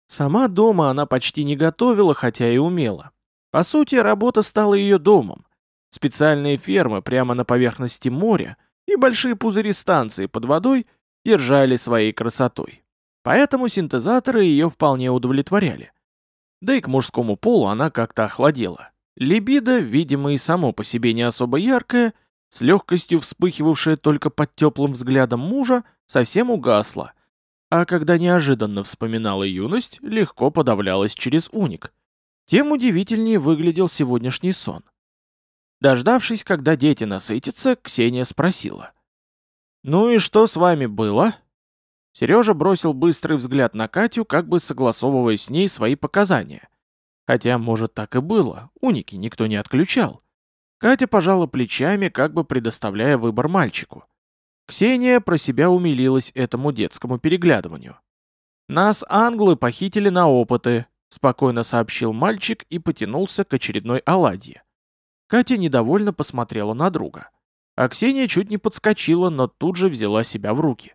Сама дома она почти не готовила, хотя и умела. По сути, работа стала ее домом. Специальные фермы прямо на поверхности моря и большие пузыри станции под водой держали своей красотой. Поэтому синтезаторы ее вполне удовлетворяли. Да и к мужскому полу она как-то охладела. Либидо, видимо, и само по себе не особо яркое, с легкостью вспыхивавшее только под теплым взглядом мужа, совсем угасло. А когда неожиданно вспоминала юность, легко подавлялась через уник. Тем удивительнее выглядел сегодняшний сон. Дождавшись, когда дети насытятся, Ксения спросила. «Ну и что с вами было?» Сережа бросил быстрый взгляд на Катю, как бы согласовывая с ней свои показания. Хотя, может, так и было, уники никто не отключал. Катя пожала плечами, как бы предоставляя выбор мальчику. Ксения про себя умилилась этому детскому переглядыванию. «Нас англы похитили на опыты», — спокойно сообщил мальчик и потянулся к очередной оладье. Катя недовольно посмотрела на друга. А Ксения чуть не подскочила, но тут же взяла себя в руки.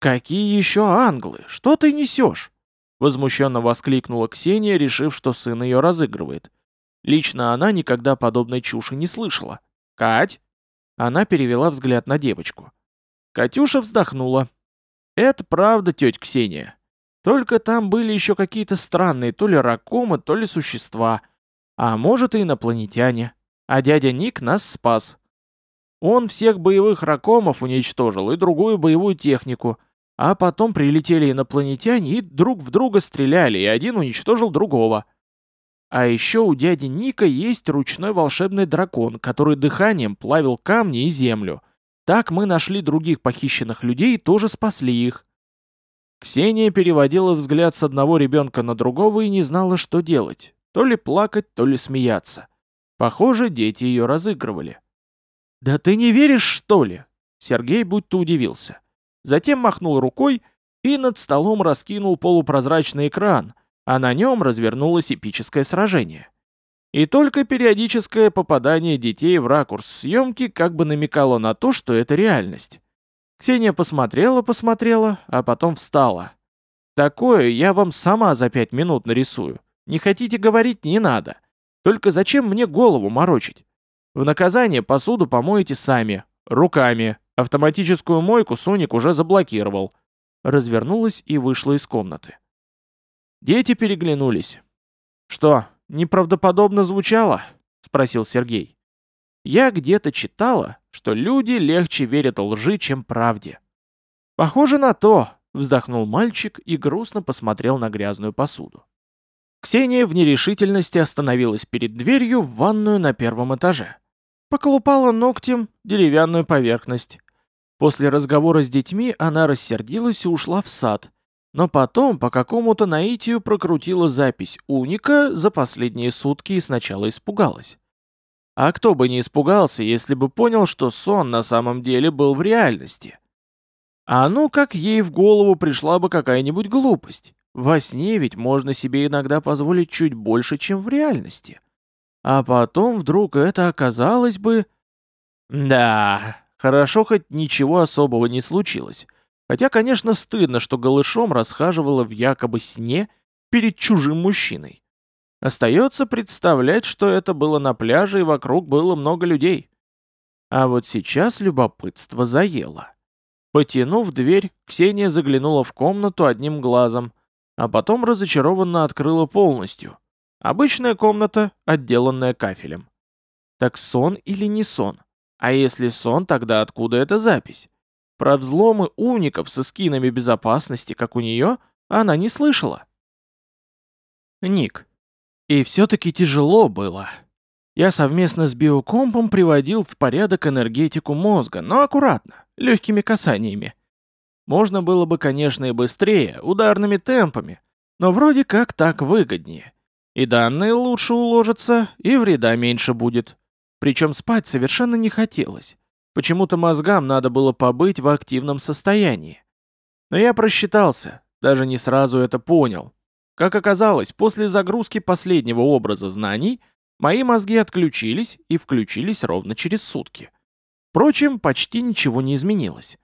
«Какие еще англы? Что ты несешь?» Возмущенно воскликнула Ксения, решив, что сын ее разыгрывает. Лично она никогда подобной чуши не слышала. «Кать?» Она перевела взгляд на девочку. Катюша вздохнула. «Это правда, тетя Ксения. Только там были еще какие-то странные то ли ракомы, то ли существа. А может и инопланетяне. А дядя Ник нас спас. Он всех боевых ракомов уничтожил и другую боевую технику. А потом прилетели инопланетяне и друг в друга стреляли, и один уничтожил другого. А еще у дяди Ника есть ручной волшебный дракон, который дыханием плавил камни и землю. Так мы нашли других похищенных людей и тоже спасли их. Ксения переводила взгляд с одного ребенка на другого и не знала, что делать. То ли плакать, то ли смеяться. Похоже, дети ее разыгрывали. «Да ты не веришь, что ли?» Сергей будто удивился. Затем махнул рукой и над столом раскинул полупрозрачный экран, а на нем развернулось эпическое сражение. И только периодическое попадание детей в ракурс съемки как бы намекало на то, что это реальность. Ксения посмотрела-посмотрела, а потом встала. «Такое я вам сама за пять минут нарисую. Не хотите говорить, не надо. Только зачем мне голову морочить? В наказание посуду помоете сами, руками. Автоматическую мойку Соник уже заблокировал». Развернулась и вышла из комнаты. Дети переглянулись. «Что, неправдоподобно звучало?» — спросил Сергей. «Я где-то читала, что люди легче верят лжи, чем правде». «Похоже на то», — вздохнул мальчик и грустно посмотрел на грязную посуду. Ксения в нерешительности остановилась перед дверью в ванную на первом этаже. Поколупала ногтем деревянную поверхность. После разговора с детьми она рассердилась и ушла в сад, но потом по какому-то наитию прокрутила запись уника за последние сутки и сначала испугалась. А кто бы не испугался, если бы понял, что сон на самом деле был в реальности. А ну как ей в голову пришла бы какая-нибудь глупость. Во сне ведь можно себе иногда позволить чуть больше, чем в реальности. А потом вдруг это оказалось бы... Да, хорошо хоть ничего особого не случилось. Хотя, конечно, стыдно, что голышом расхаживала в якобы сне перед чужим мужчиной. Остается представлять, что это было на пляже и вокруг было много людей. А вот сейчас любопытство заело. Потянув дверь, Ксения заглянула в комнату одним глазом, а потом разочарованно открыла полностью. Обычная комната, отделанная кафелем. Так сон или не сон? А если сон, тогда откуда эта запись? Про взломы уников со скинами безопасности, как у нее, она не слышала. Ник. И все-таки тяжело было. Я совместно с биокомпом приводил в порядок энергетику мозга, но аккуратно, легкими касаниями. Можно было бы, конечно, и быстрее, ударными темпами, но вроде как так выгоднее. И данные лучше уложатся, и вреда меньше будет. Причем спать совершенно не хотелось. Почему-то мозгам надо было побыть в активном состоянии. Но я просчитался, даже не сразу это понял. Как оказалось, после загрузки последнего образа знаний, мои мозги отключились и включились ровно через сутки. Впрочем, почти ничего не изменилось.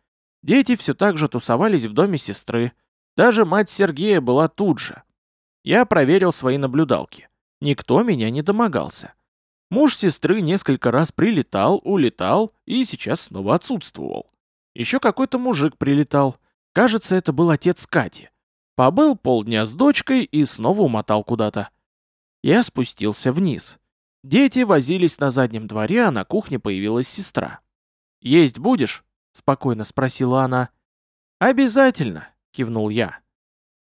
Дети все так же тусовались в доме сестры. Даже мать Сергея была тут же. Я проверил свои наблюдалки. Никто меня не домогался. Муж сестры несколько раз прилетал, улетал и сейчас снова отсутствовал. Еще какой-то мужик прилетал. Кажется, это был отец Кати. Побыл полдня с дочкой и снова умотал куда-то. Я спустился вниз. Дети возились на заднем дворе, а на кухне появилась сестра. «Есть будешь?» — спокойно спросила она. «Обязательно», — кивнул я.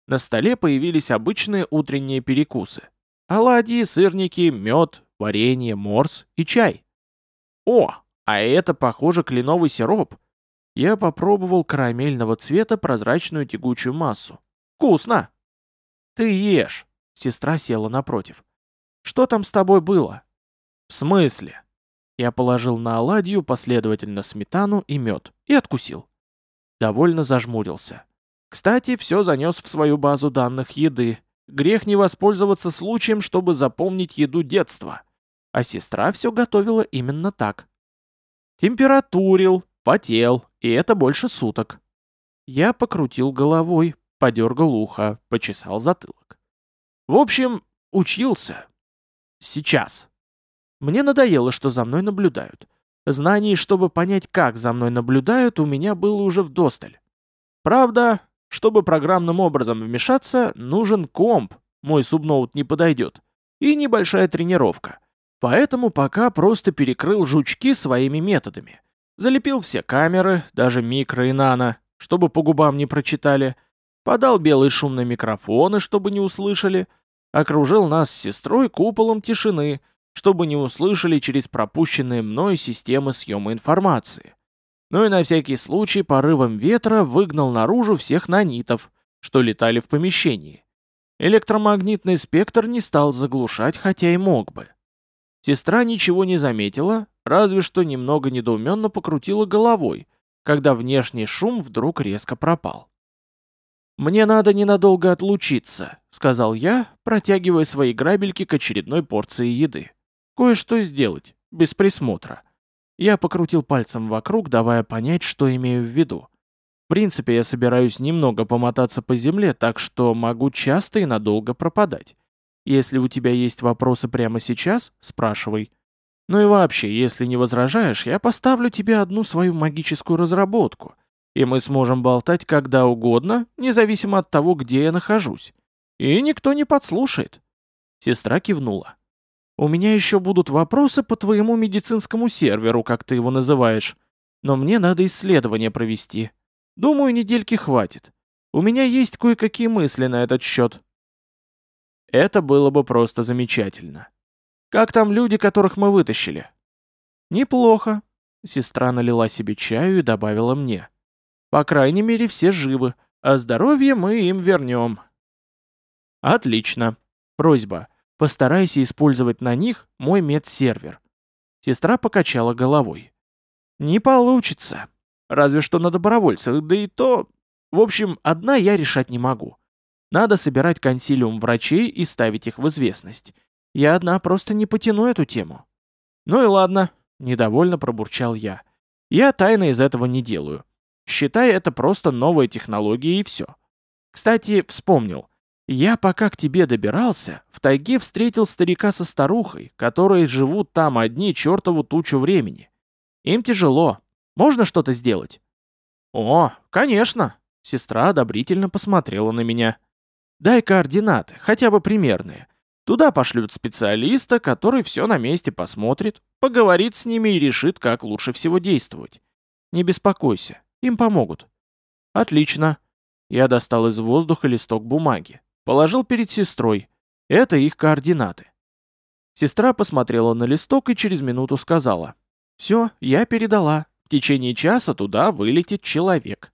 На столе появились обычные утренние перекусы. Оладьи, сырники, мед, варенье, морс и чай. О, а это, похоже, кленовый сироп. Я попробовал карамельного цвета прозрачную тягучую массу. Вкусно! Ты ешь. Сестра села напротив. Что там с тобой было? В смысле? Я положил на оладью последовательно сметану и мед и откусил. Довольно зажмурился. Кстати, все занес в свою базу данных еды. Грех не воспользоваться случаем, чтобы запомнить еду детства а сестра все готовила именно так. Температурил, потел, и это больше суток. Я покрутил головой, подергал ухо, почесал затылок. В общем, учился. Сейчас. Мне надоело, что за мной наблюдают. Знаний, чтобы понять, как за мной наблюдают, у меня было уже вдосталь. Правда, Чтобы программным образом вмешаться, нужен комп, мой субноут не подойдет, и небольшая тренировка. Поэтому пока просто перекрыл жучки своими методами. Залепил все камеры, даже микро и нано, чтобы по губам не прочитали, подал белый шум на микрофоны, чтобы не услышали, окружил нас с сестрой куполом тишины, чтобы не услышали через пропущенные мной системы съема информации. Ну и на всякий случай порывом ветра выгнал наружу всех нанитов, что летали в помещении. Электромагнитный спектр не стал заглушать, хотя и мог бы. Сестра ничего не заметила, разве что немного недоуменно покрутила головой, когда внешний шум вдруг резко пропал. «Мне надо ненадолго отлучиться», — сказал я, протягивая свои грабельки к очередной порции еды. «Кое-что сделать, без присмотра». Я покрутил пальцем вокруг, давая понять, что имею в виду. В принципе, я собираюсь немного помотаться по земле, так что могу часто и надолго пропадать. Если у тебя есть вопросы прямо сейчас, спрашивай. Ну и вообще, если не возражаешь, я поставлю тебе одну свою магическую разработку, и мы сможем болтать когда угодно, независимо от того, где я нахожусь. И никто не подслушает. Сестра кивнула. У меня еще будут вопросы по твоему медицинскому серверу, как ты его называешь. Но мне надо исследование провести. Думаю, недельки хватит. У меня есть кое-какие мысли на этот счет. Это было бы просто замечательно. Как там люди, которых мы вытащили? Неплохо. Сестра налила себе чаю и добавила мне. По крайней мере, все живы, а здоровье мы им вернем. Отлично. Просьба. Постарайся использовать на них мой медсервер. Сестра покачала головой. Не получится. Разве что на добровольцах, да и то... В общем, одна я решать не могу. Надо собирать консилиум врачей и ставить их в известность. Я одна просто не потяну эту тему. Ну и ладно, недовольно пробурчал я. Я тайны из этого не делаю. Считай это просто новая технология и все. Кстати, вспомнил. Я пока к тебе добирался, в тайге встретил старика со старухой, которые живут там одни чертову тучу времени. Им тяжело. Можно что-то сделать? О, конечно. Сестра одобрительно посмотрела на меня. Дай координаты, хотя бы примерные. Туда пошлют специалиста, который все на месте посмотрит, поговорит с ними и решит, как лучше всего действовать. Не беспокойся, им помогут. Отлично. Я достал из воздуха листок бумаги. Положил перед сестрой. Это их координаты. Сестра посмотрела на листок и через минуту сказала. «Все, я передала. В течение часа туда вылетит человек».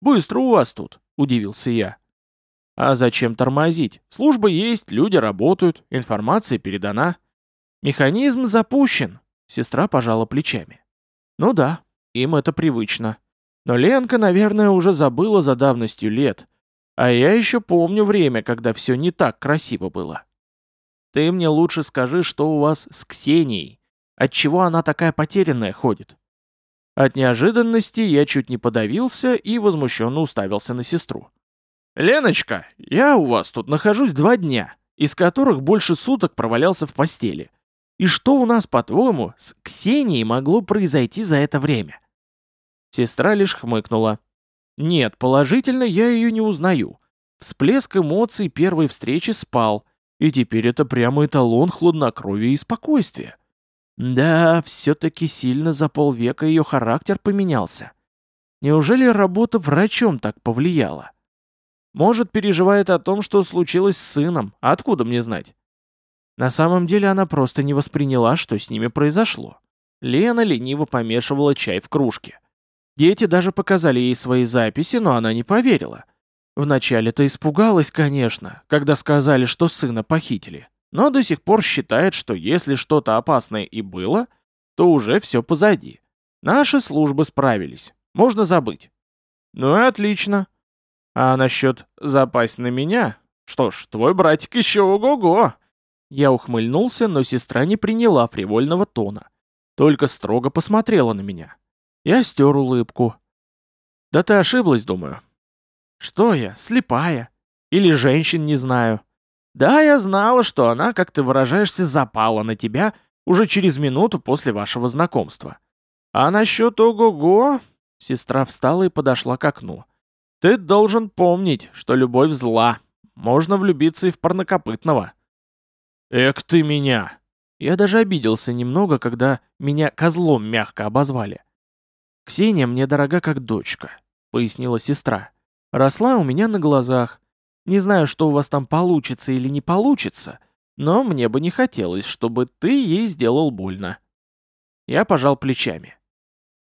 «Быстро у вас тут», — удивился я. А зачем тормозить? Служба есть, люди работают, информация передана. Механизм запущен. Сестра пожала плечами. Ну да, им это привычно. Но Ленка, наверное, уже забыла за давностью лет. А я еще помню время, когда все не так красиво было. Ты мне лучше скажи, что у вас с Ксенией. Отчего она такая потерянная ходит? От неожиданности я чуть не подавился и возмущенно уставился на сестру. «Леночка, я у вас тут нахожусь два дня, из которых больше суток провалялся в постели. И что у нас, по-твоему, с Ксенией могло произойти за это время?» Сестра лишь хмыкнула. «Нет, положительно я ее не узнаю. Всплеск эмоций первой встречи спал, и теперь это прямо эталон хладнокровия и спокойствия. Да, все-таки сильно за полвека ее характер поменялся. Неужели работа врачом так повлияла?» Может, переживает о том, что случилось с сыном. Откуда мне знать? На самом деле она просто не восприняла, что с ними произошло. Лена лениво помешивала чай в кружке. Дети даже показали ей свои записи, но она не поверила. Вначале-то испугалась, конечно, когда сказали, что сына похитили. Но до сих пор считает, что если что-то опасное и было, то уже все позади. Наши службы справились. Можно забыть. Ну и отлично. А насчет «запасть на меня»? Что ж, твой братик еще ого-го. Я ухмыльнулся, но сестра не приняла фривольного тона. Только строго посмотрела на меня. Я стер улыбку. Да ты ошиблась, думаю. Что я, слепая? Или женщин не знаю? Да, я знала, что она, как ты выражаешься, запала на тебя уже через минуту после вашего знакомства. А насчет ого-го... Сестра встала и подошла к окну. Ты должен помнить, что любовь зла. Можно влюбиться и в парнокопытного. Эк ты меня! Я даже обиделся немного, когда меня козлом мягко обозвали. «Ксения мне дорога как дочка», — пояснила сестра. «Росла у меня на глазах. Не знаю, что у вас там получится или не получится, но мне бы не хотелось, чтобы ты ей сделал больно». Я пожал плечами.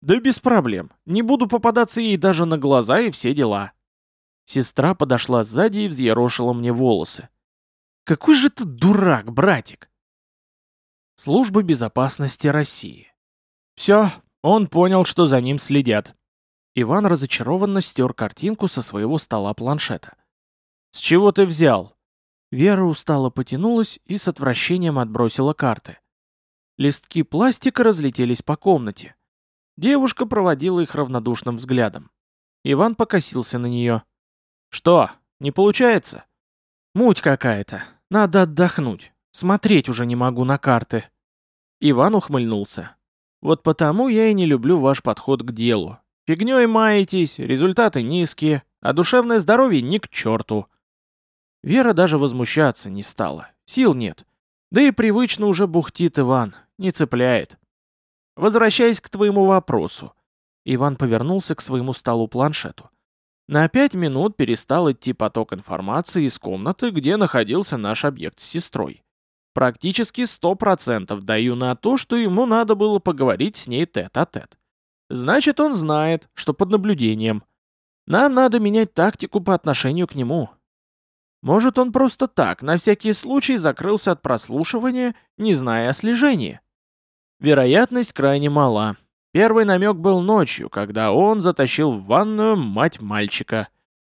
«Да без проблем. Не буду попадаться ей даже на глаза и все дела». Сестра подошла сзади и взъерошила мне волосы. «Какой же ты дурак, братик!» Служба безопасности России. Все, он понял, что за ним следят. Иван разочарованно стер картинку со своего стола планшета. «С чего ты взял?» Вера устало потянулась и с отвращением отбросила карты. Листки пластика разлетелись по комнате. Девушка проводила их равнодушным взглядом. Иван покосился на нее. «Что, не получается?» «Муть какая-то. Надо отдохнуть. Смотреть уже не могу на карты». Иван ухмыльнулся. «Вот потому я и не люблю ваш подход к делу. Фигней маетесь, результаты низкие, а душевное здоровье ни к черту». Вера даже возмущаться не стала. Сил нет. Да и привычно уже бухтит Иван, не цепляет. Возвращаясь к твоему вопросу. Иван повернулся к своему столу-планшету. На пять минут перестал идти поток информации из комнаты, где находился наш объект с сестрой. Практически сто процентов даю на то, что ему надо было поговорить с ней тет-а-тет. -тет. Значит, он знает, что под наблюдением. Нам надо менять тактику по отношению к нему. Может, он просто так, на всякий случай, закрылся от прослушивания, не зная о слежении. Вероятность крайне мала. Первый намек был ночью, когда он затащил в ванную мать мальчика.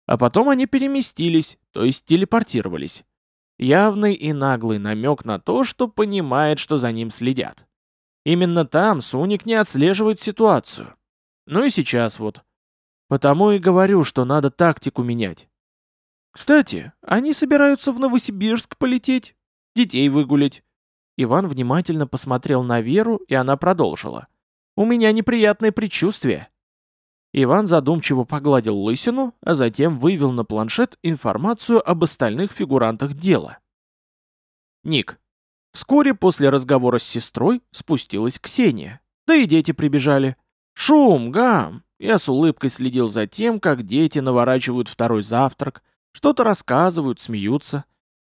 А потом они переместились, то есть телепортировались. Явный и наглый намек на то, что понимает, что за ним следят. Именно там Суник не отслеживает ситуацию. Ну и сейчас вот. Потому и говорю, что надо тактику менять. Кстати, они собираются в Новосибирск полететь, детей выгулять. Иван внимательно посмотрел на Веру, и она продолжила. «У меня неприятное предчувствие». Иван задумчиво погладил лысину, а затем вывел на планшет информацию об остальных фигурантах дела. Ник. Вскоре после разговора с сестрой спустилась Ксения. Да и дети прибежали. Шум, гам. Я с улыбкой следил за тем, как дети наворачивают второй завтрак, что-то рассказывают, смеются.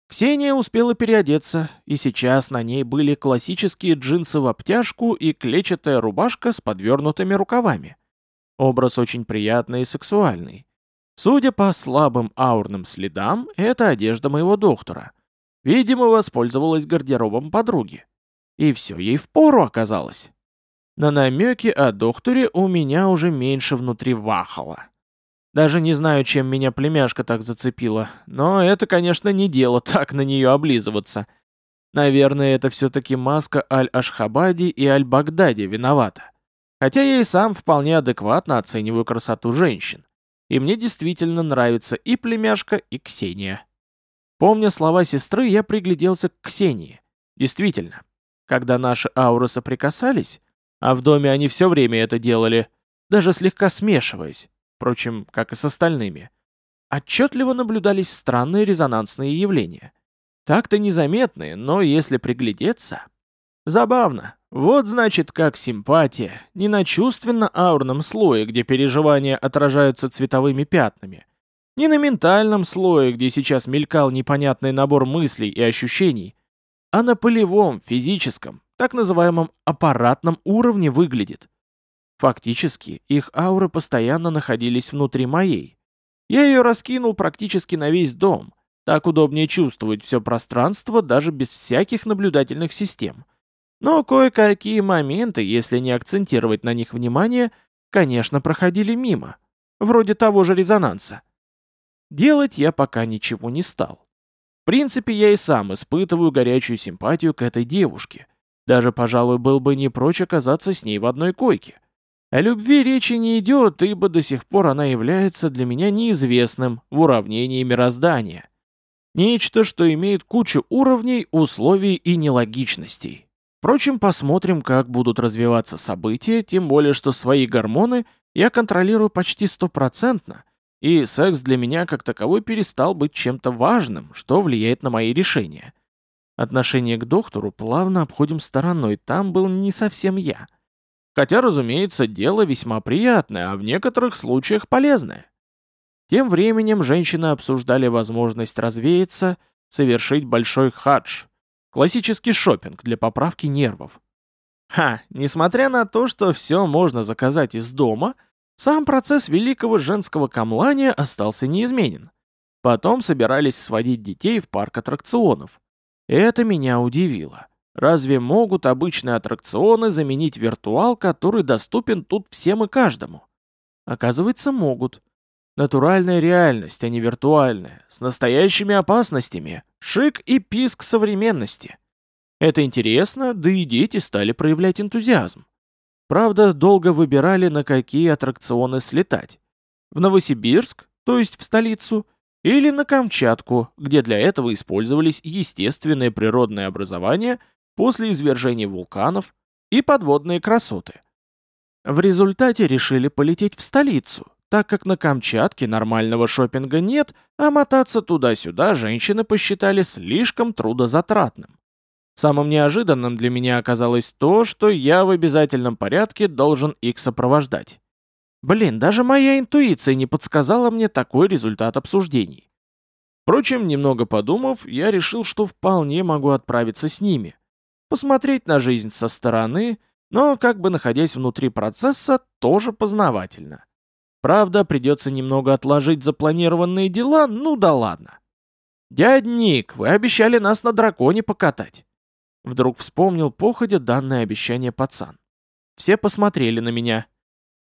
Ксения успела переодеться, и сейчас на ней были классические джинсы в обтяжку и клетчатая рубашка с подвернутыми рукавами. Образ очень приятный и сексуальный. Судя по слабым аурным следам, это одежда моего доктора. Видимо, воспользовалась гардеробом подруги. И все ей впору оказалось. На намеки о докторе у меня уже меньше внутри вахало. Даже не знаю, чем меня племяшка так зацепила, но это, конечно, не дело так на нее облизываться. Наверное, это все-таки маска Аль-Ашхабади и Аль-Багдади виновата. Хотя я и сам вполне адекватно оцениваю красоту женщин. И мне действительно нравится и племяшка, и Ксения. Помня слова сестры, я пригляделся к Ксении. Действительно, когда наши ауры соприкасались, а в доме они все время это делали, даже слегка смешиваясь, впрочем, как и с остальными, отчетливо наблюдались странные резонансные явления. Так-то незаметные, но если приглядеться... Забавно, вот значит как симпатия, не на чувственно-аурном слое, где переживания отражаются цветовыми пятнами, не на ментальном слое, где сейчас мелькал непонятный набор мыслей и ощущений, а на полевом, физическом, так называемом аппаратном уровне выглядит. Фактически, их ауры постоянно находились внутри моей. Я ее раскинул практически на весь дом, так удобнее чувствовать все пространство даже без всяких наблюдательных систем – но кое-какие моменты, если не акцентировать на них внимание, конечно, проходили мимо. Вроде того же резонанса. Делать я пока ничего не стал. В принципе, я и сам испытываю горячую симпатию к этой девушке. Даже, пожалуй, был бы не прочь оказаться с ней в одной койке. О любви речи не идет, ибо до сих пор она является для меня неизвестным в уравнении мироздания. Нечто, что имеет кучу уровней, условий и нелогичностей. Впрочем, посмотрим, как будут развиваться события, тем более, что свои гормоны я контролирую почти стопроцентно, и секс для меня как таковой перестал быть чем-то важным, что влияет на мои решения. Отношение к доктору плавно обходим стороной, там был не совсем я. Хотя, разумеется, дело весьма приятное, а в некоторых случаях полезное. Тем временем женщины обсуждали возможность развеяться, совершить большой хадж, классический шопинг для поправки нервов. Ха, несмотря на то, что все можно заказать из дома, сам процесс великого женского камлания остался неизменен. Потом собирались сводить детей в парк аттракционов. Это меня удивило. Разве могут обычные аттракционы заменить виртуал, который доступен тут всем и каждому? Оказывается, могут. Натуральная реальность, а не виртуальная, с настоящими опасностями, шик и писк современности. Это интересно, да и дети стали проявлять энтузиазм. Правда, долго выбирали, на какие аттракционы слетать. В Новосибирск, то есть в столицу, или на Камчатку, где для этого использовались естественные природные образования после извержения вулканов и подводные красоты. В результате решили полететь в столицу, так как на Камчатке нормального шопинга нет, а мотаться туда-сюда женщины посчитали слишком трудозатратным. Самым неожиданным для меня оказалось то, что я в обязательном порядке должен их сопровождать. Блин, даже моя интуиция не подсказала мне такой результат обсуждений. Впрочем, немного подумав, я решил, что вполне могу отправиться с ними. Посмотреть на жизнь со стороны, но как бы находясь внутри процесса, тоже познавательно. Правда, придется немного отложить запланированные дела, ну да ладно. «Дядь Ник, вы обещали нас на драконе покатать». Вдруг вспомнил походя данное обещание пацан. Все посмотрели на меня.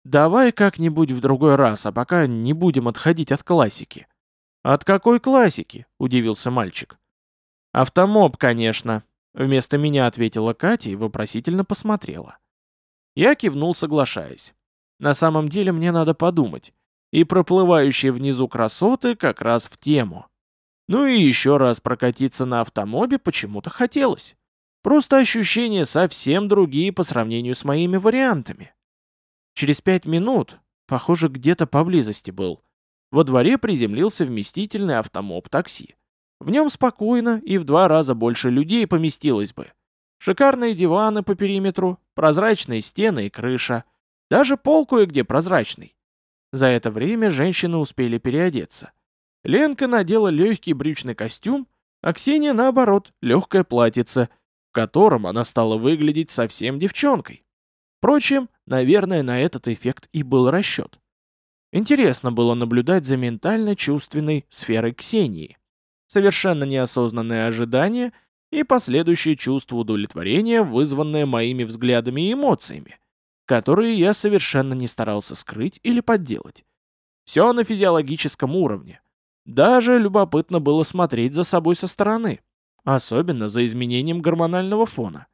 Давай как-нибудь в другой раз, а пока не будем отходить от классики. От какой классики? Удивился мальчик. Автомоб, конечно. Вместо меня ответила Катя и вопросительно посмотрела. Я кивнул, соглашаясь. На самом деле мне надо подумать. И проплывающие внизу красоты как раз в тему. Ну и еще раз прокатиться на автомобе почему-то хотелось. Просто ощущения совсем другие по сравнению с моими вариантами. Через пять минут, похоже, где-то поблизости был, во дворе приземлился вместительный автомоб-такси. В нем спокойно и в два раза больше людей поместилось бы. Шикарные диваны по периметру, прозрачные стены и крыша. Даже пол кое-где прозрачный. За это время женщины успели переодеться. Ленка надела легкий брючный костюм, а Ксения, наоборот, легкое платьице, в котором она стала выглядеть совсем девчонкой. Впрочем, наверное, на этот эффект и был расчет. Интересно было наблюдать за ментально-чувственной сферой Ксении. Совершенно неосознанное ожидание и последующее чувство удовлетворения, вызванное моими взглядами и эмоциями, которые я совершенно не старался скрыть или подделать. Все на физиологическом уровне. Даже любопытно было смотреть за собой со стороны, особенно за изменением гормонального фона.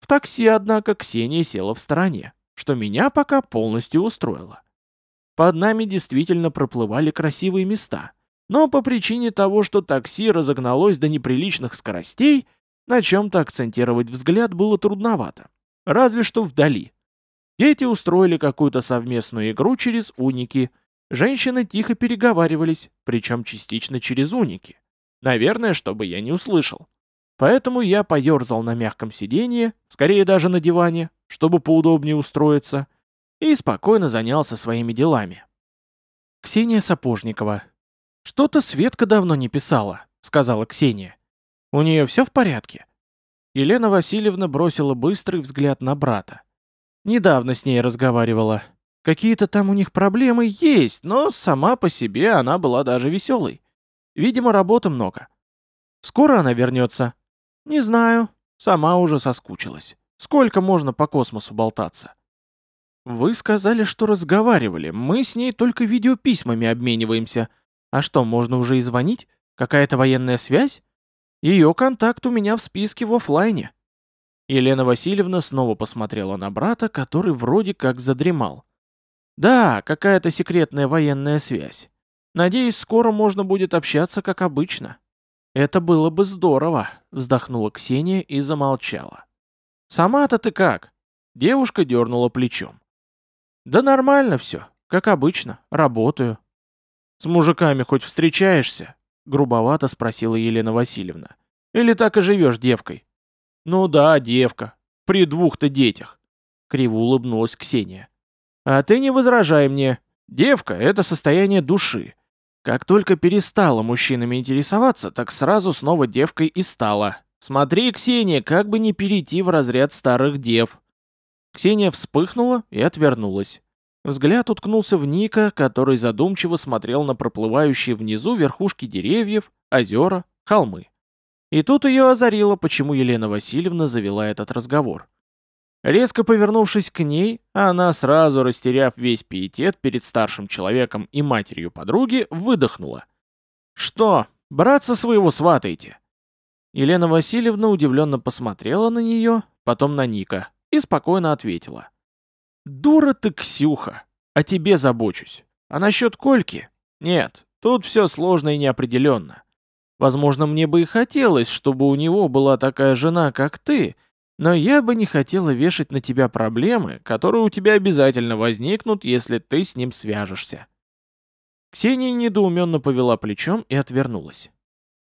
В такси, однако, Ксения села в стороне, что меня пока полностью устроило. Под нами действительно проплывали красивые места, но по причине того, что такси разогналось до неприличных скоростей, на чем-то акцентировать взгляд было трудновато. Разве что вдали. Дети устроили какую-то совместную игру через уники. Женщины тихо переговаривались, причем частично через уники. Наверное, чтобы я не услышал. Поэтому я поерзал на мягком сиденье, скорее даже на диване, чтобы поудобнее устроиться, и спокойно занялся своими делами. Ксения Сапожникова. «Что-то Светка давно не писала», — сказала Ксения. «У нее все в порядке?» Елена Васильевна бросила быстрый взгляд на брата. Недавно с ней разговаривала. Какие-то там у них проблемы есть, но сама по себе она была даже веселой. Видимо, работы много. Скоро она вернется. «Не знаю. Сама уже соскучилась. Сколько можно по космосу болтаться?» «Вы сказали, что разговаривали. Мы с ней только видеописьмами обмениваемся. А что, можно уже и звонить? Какая-то военная связь? Ее контакт у меня в списке в офлайне». Елена Васильевна снова посмотрела на брата, который вроде как задремал. «Да, какая-то секретная военная связь. Надеюсь, скоро можно будет общаться, как обычно». «Это было бы здорово», — вздохнула Ксения и замолчала. «Сама-то ты как?» Девушка дернула плечом. «Да нормально все, как обычно, работаю». «С мужиками хоть встречаешься?» — грубовато спросила Елена Васильевна. «Или так и живешь девкой?» «Ну да, девка. При двух-то детях», — криво улыбнулась Ксения. «А ты не возражай мне. Девка — это состояние души. Как только перестала мужчинами интересоваться, так сразу снова девкой и стала. Смотри, Ксения, как бы не перейти в разряд старых дев». Ксения вспыхнула и отвернулась. Взгляд уткнулся в Ника, который задумчиво смотрел на проплывающие внизу верхушки деревьев, озера, холмы. И тут ее озарило, почему Елена Васильевна завела этот разговор. Резко повернувшись к ней, она, сразу растеряв весь пиетет перед старшим человеком и матерью подруги, выдохнула. «Что, братца своего сватаете?» Елена Васильевна удивленно посмотрела на нее, потом на Ника, и спокойно ответила. «Дура ты, Ксюха! О тебе забочусь. А насчет Кольки? Нет, тут все сложно и неопределенно. Возможно, мне бы и хотелось, чтобы у него была такая жена, как ты, но я бы не хотела вешать на тебя проблемы, которые у тебя обязательно возникнут, если ты с ним свяжешься». Ксения недоуменно повела плечом и отвернулась.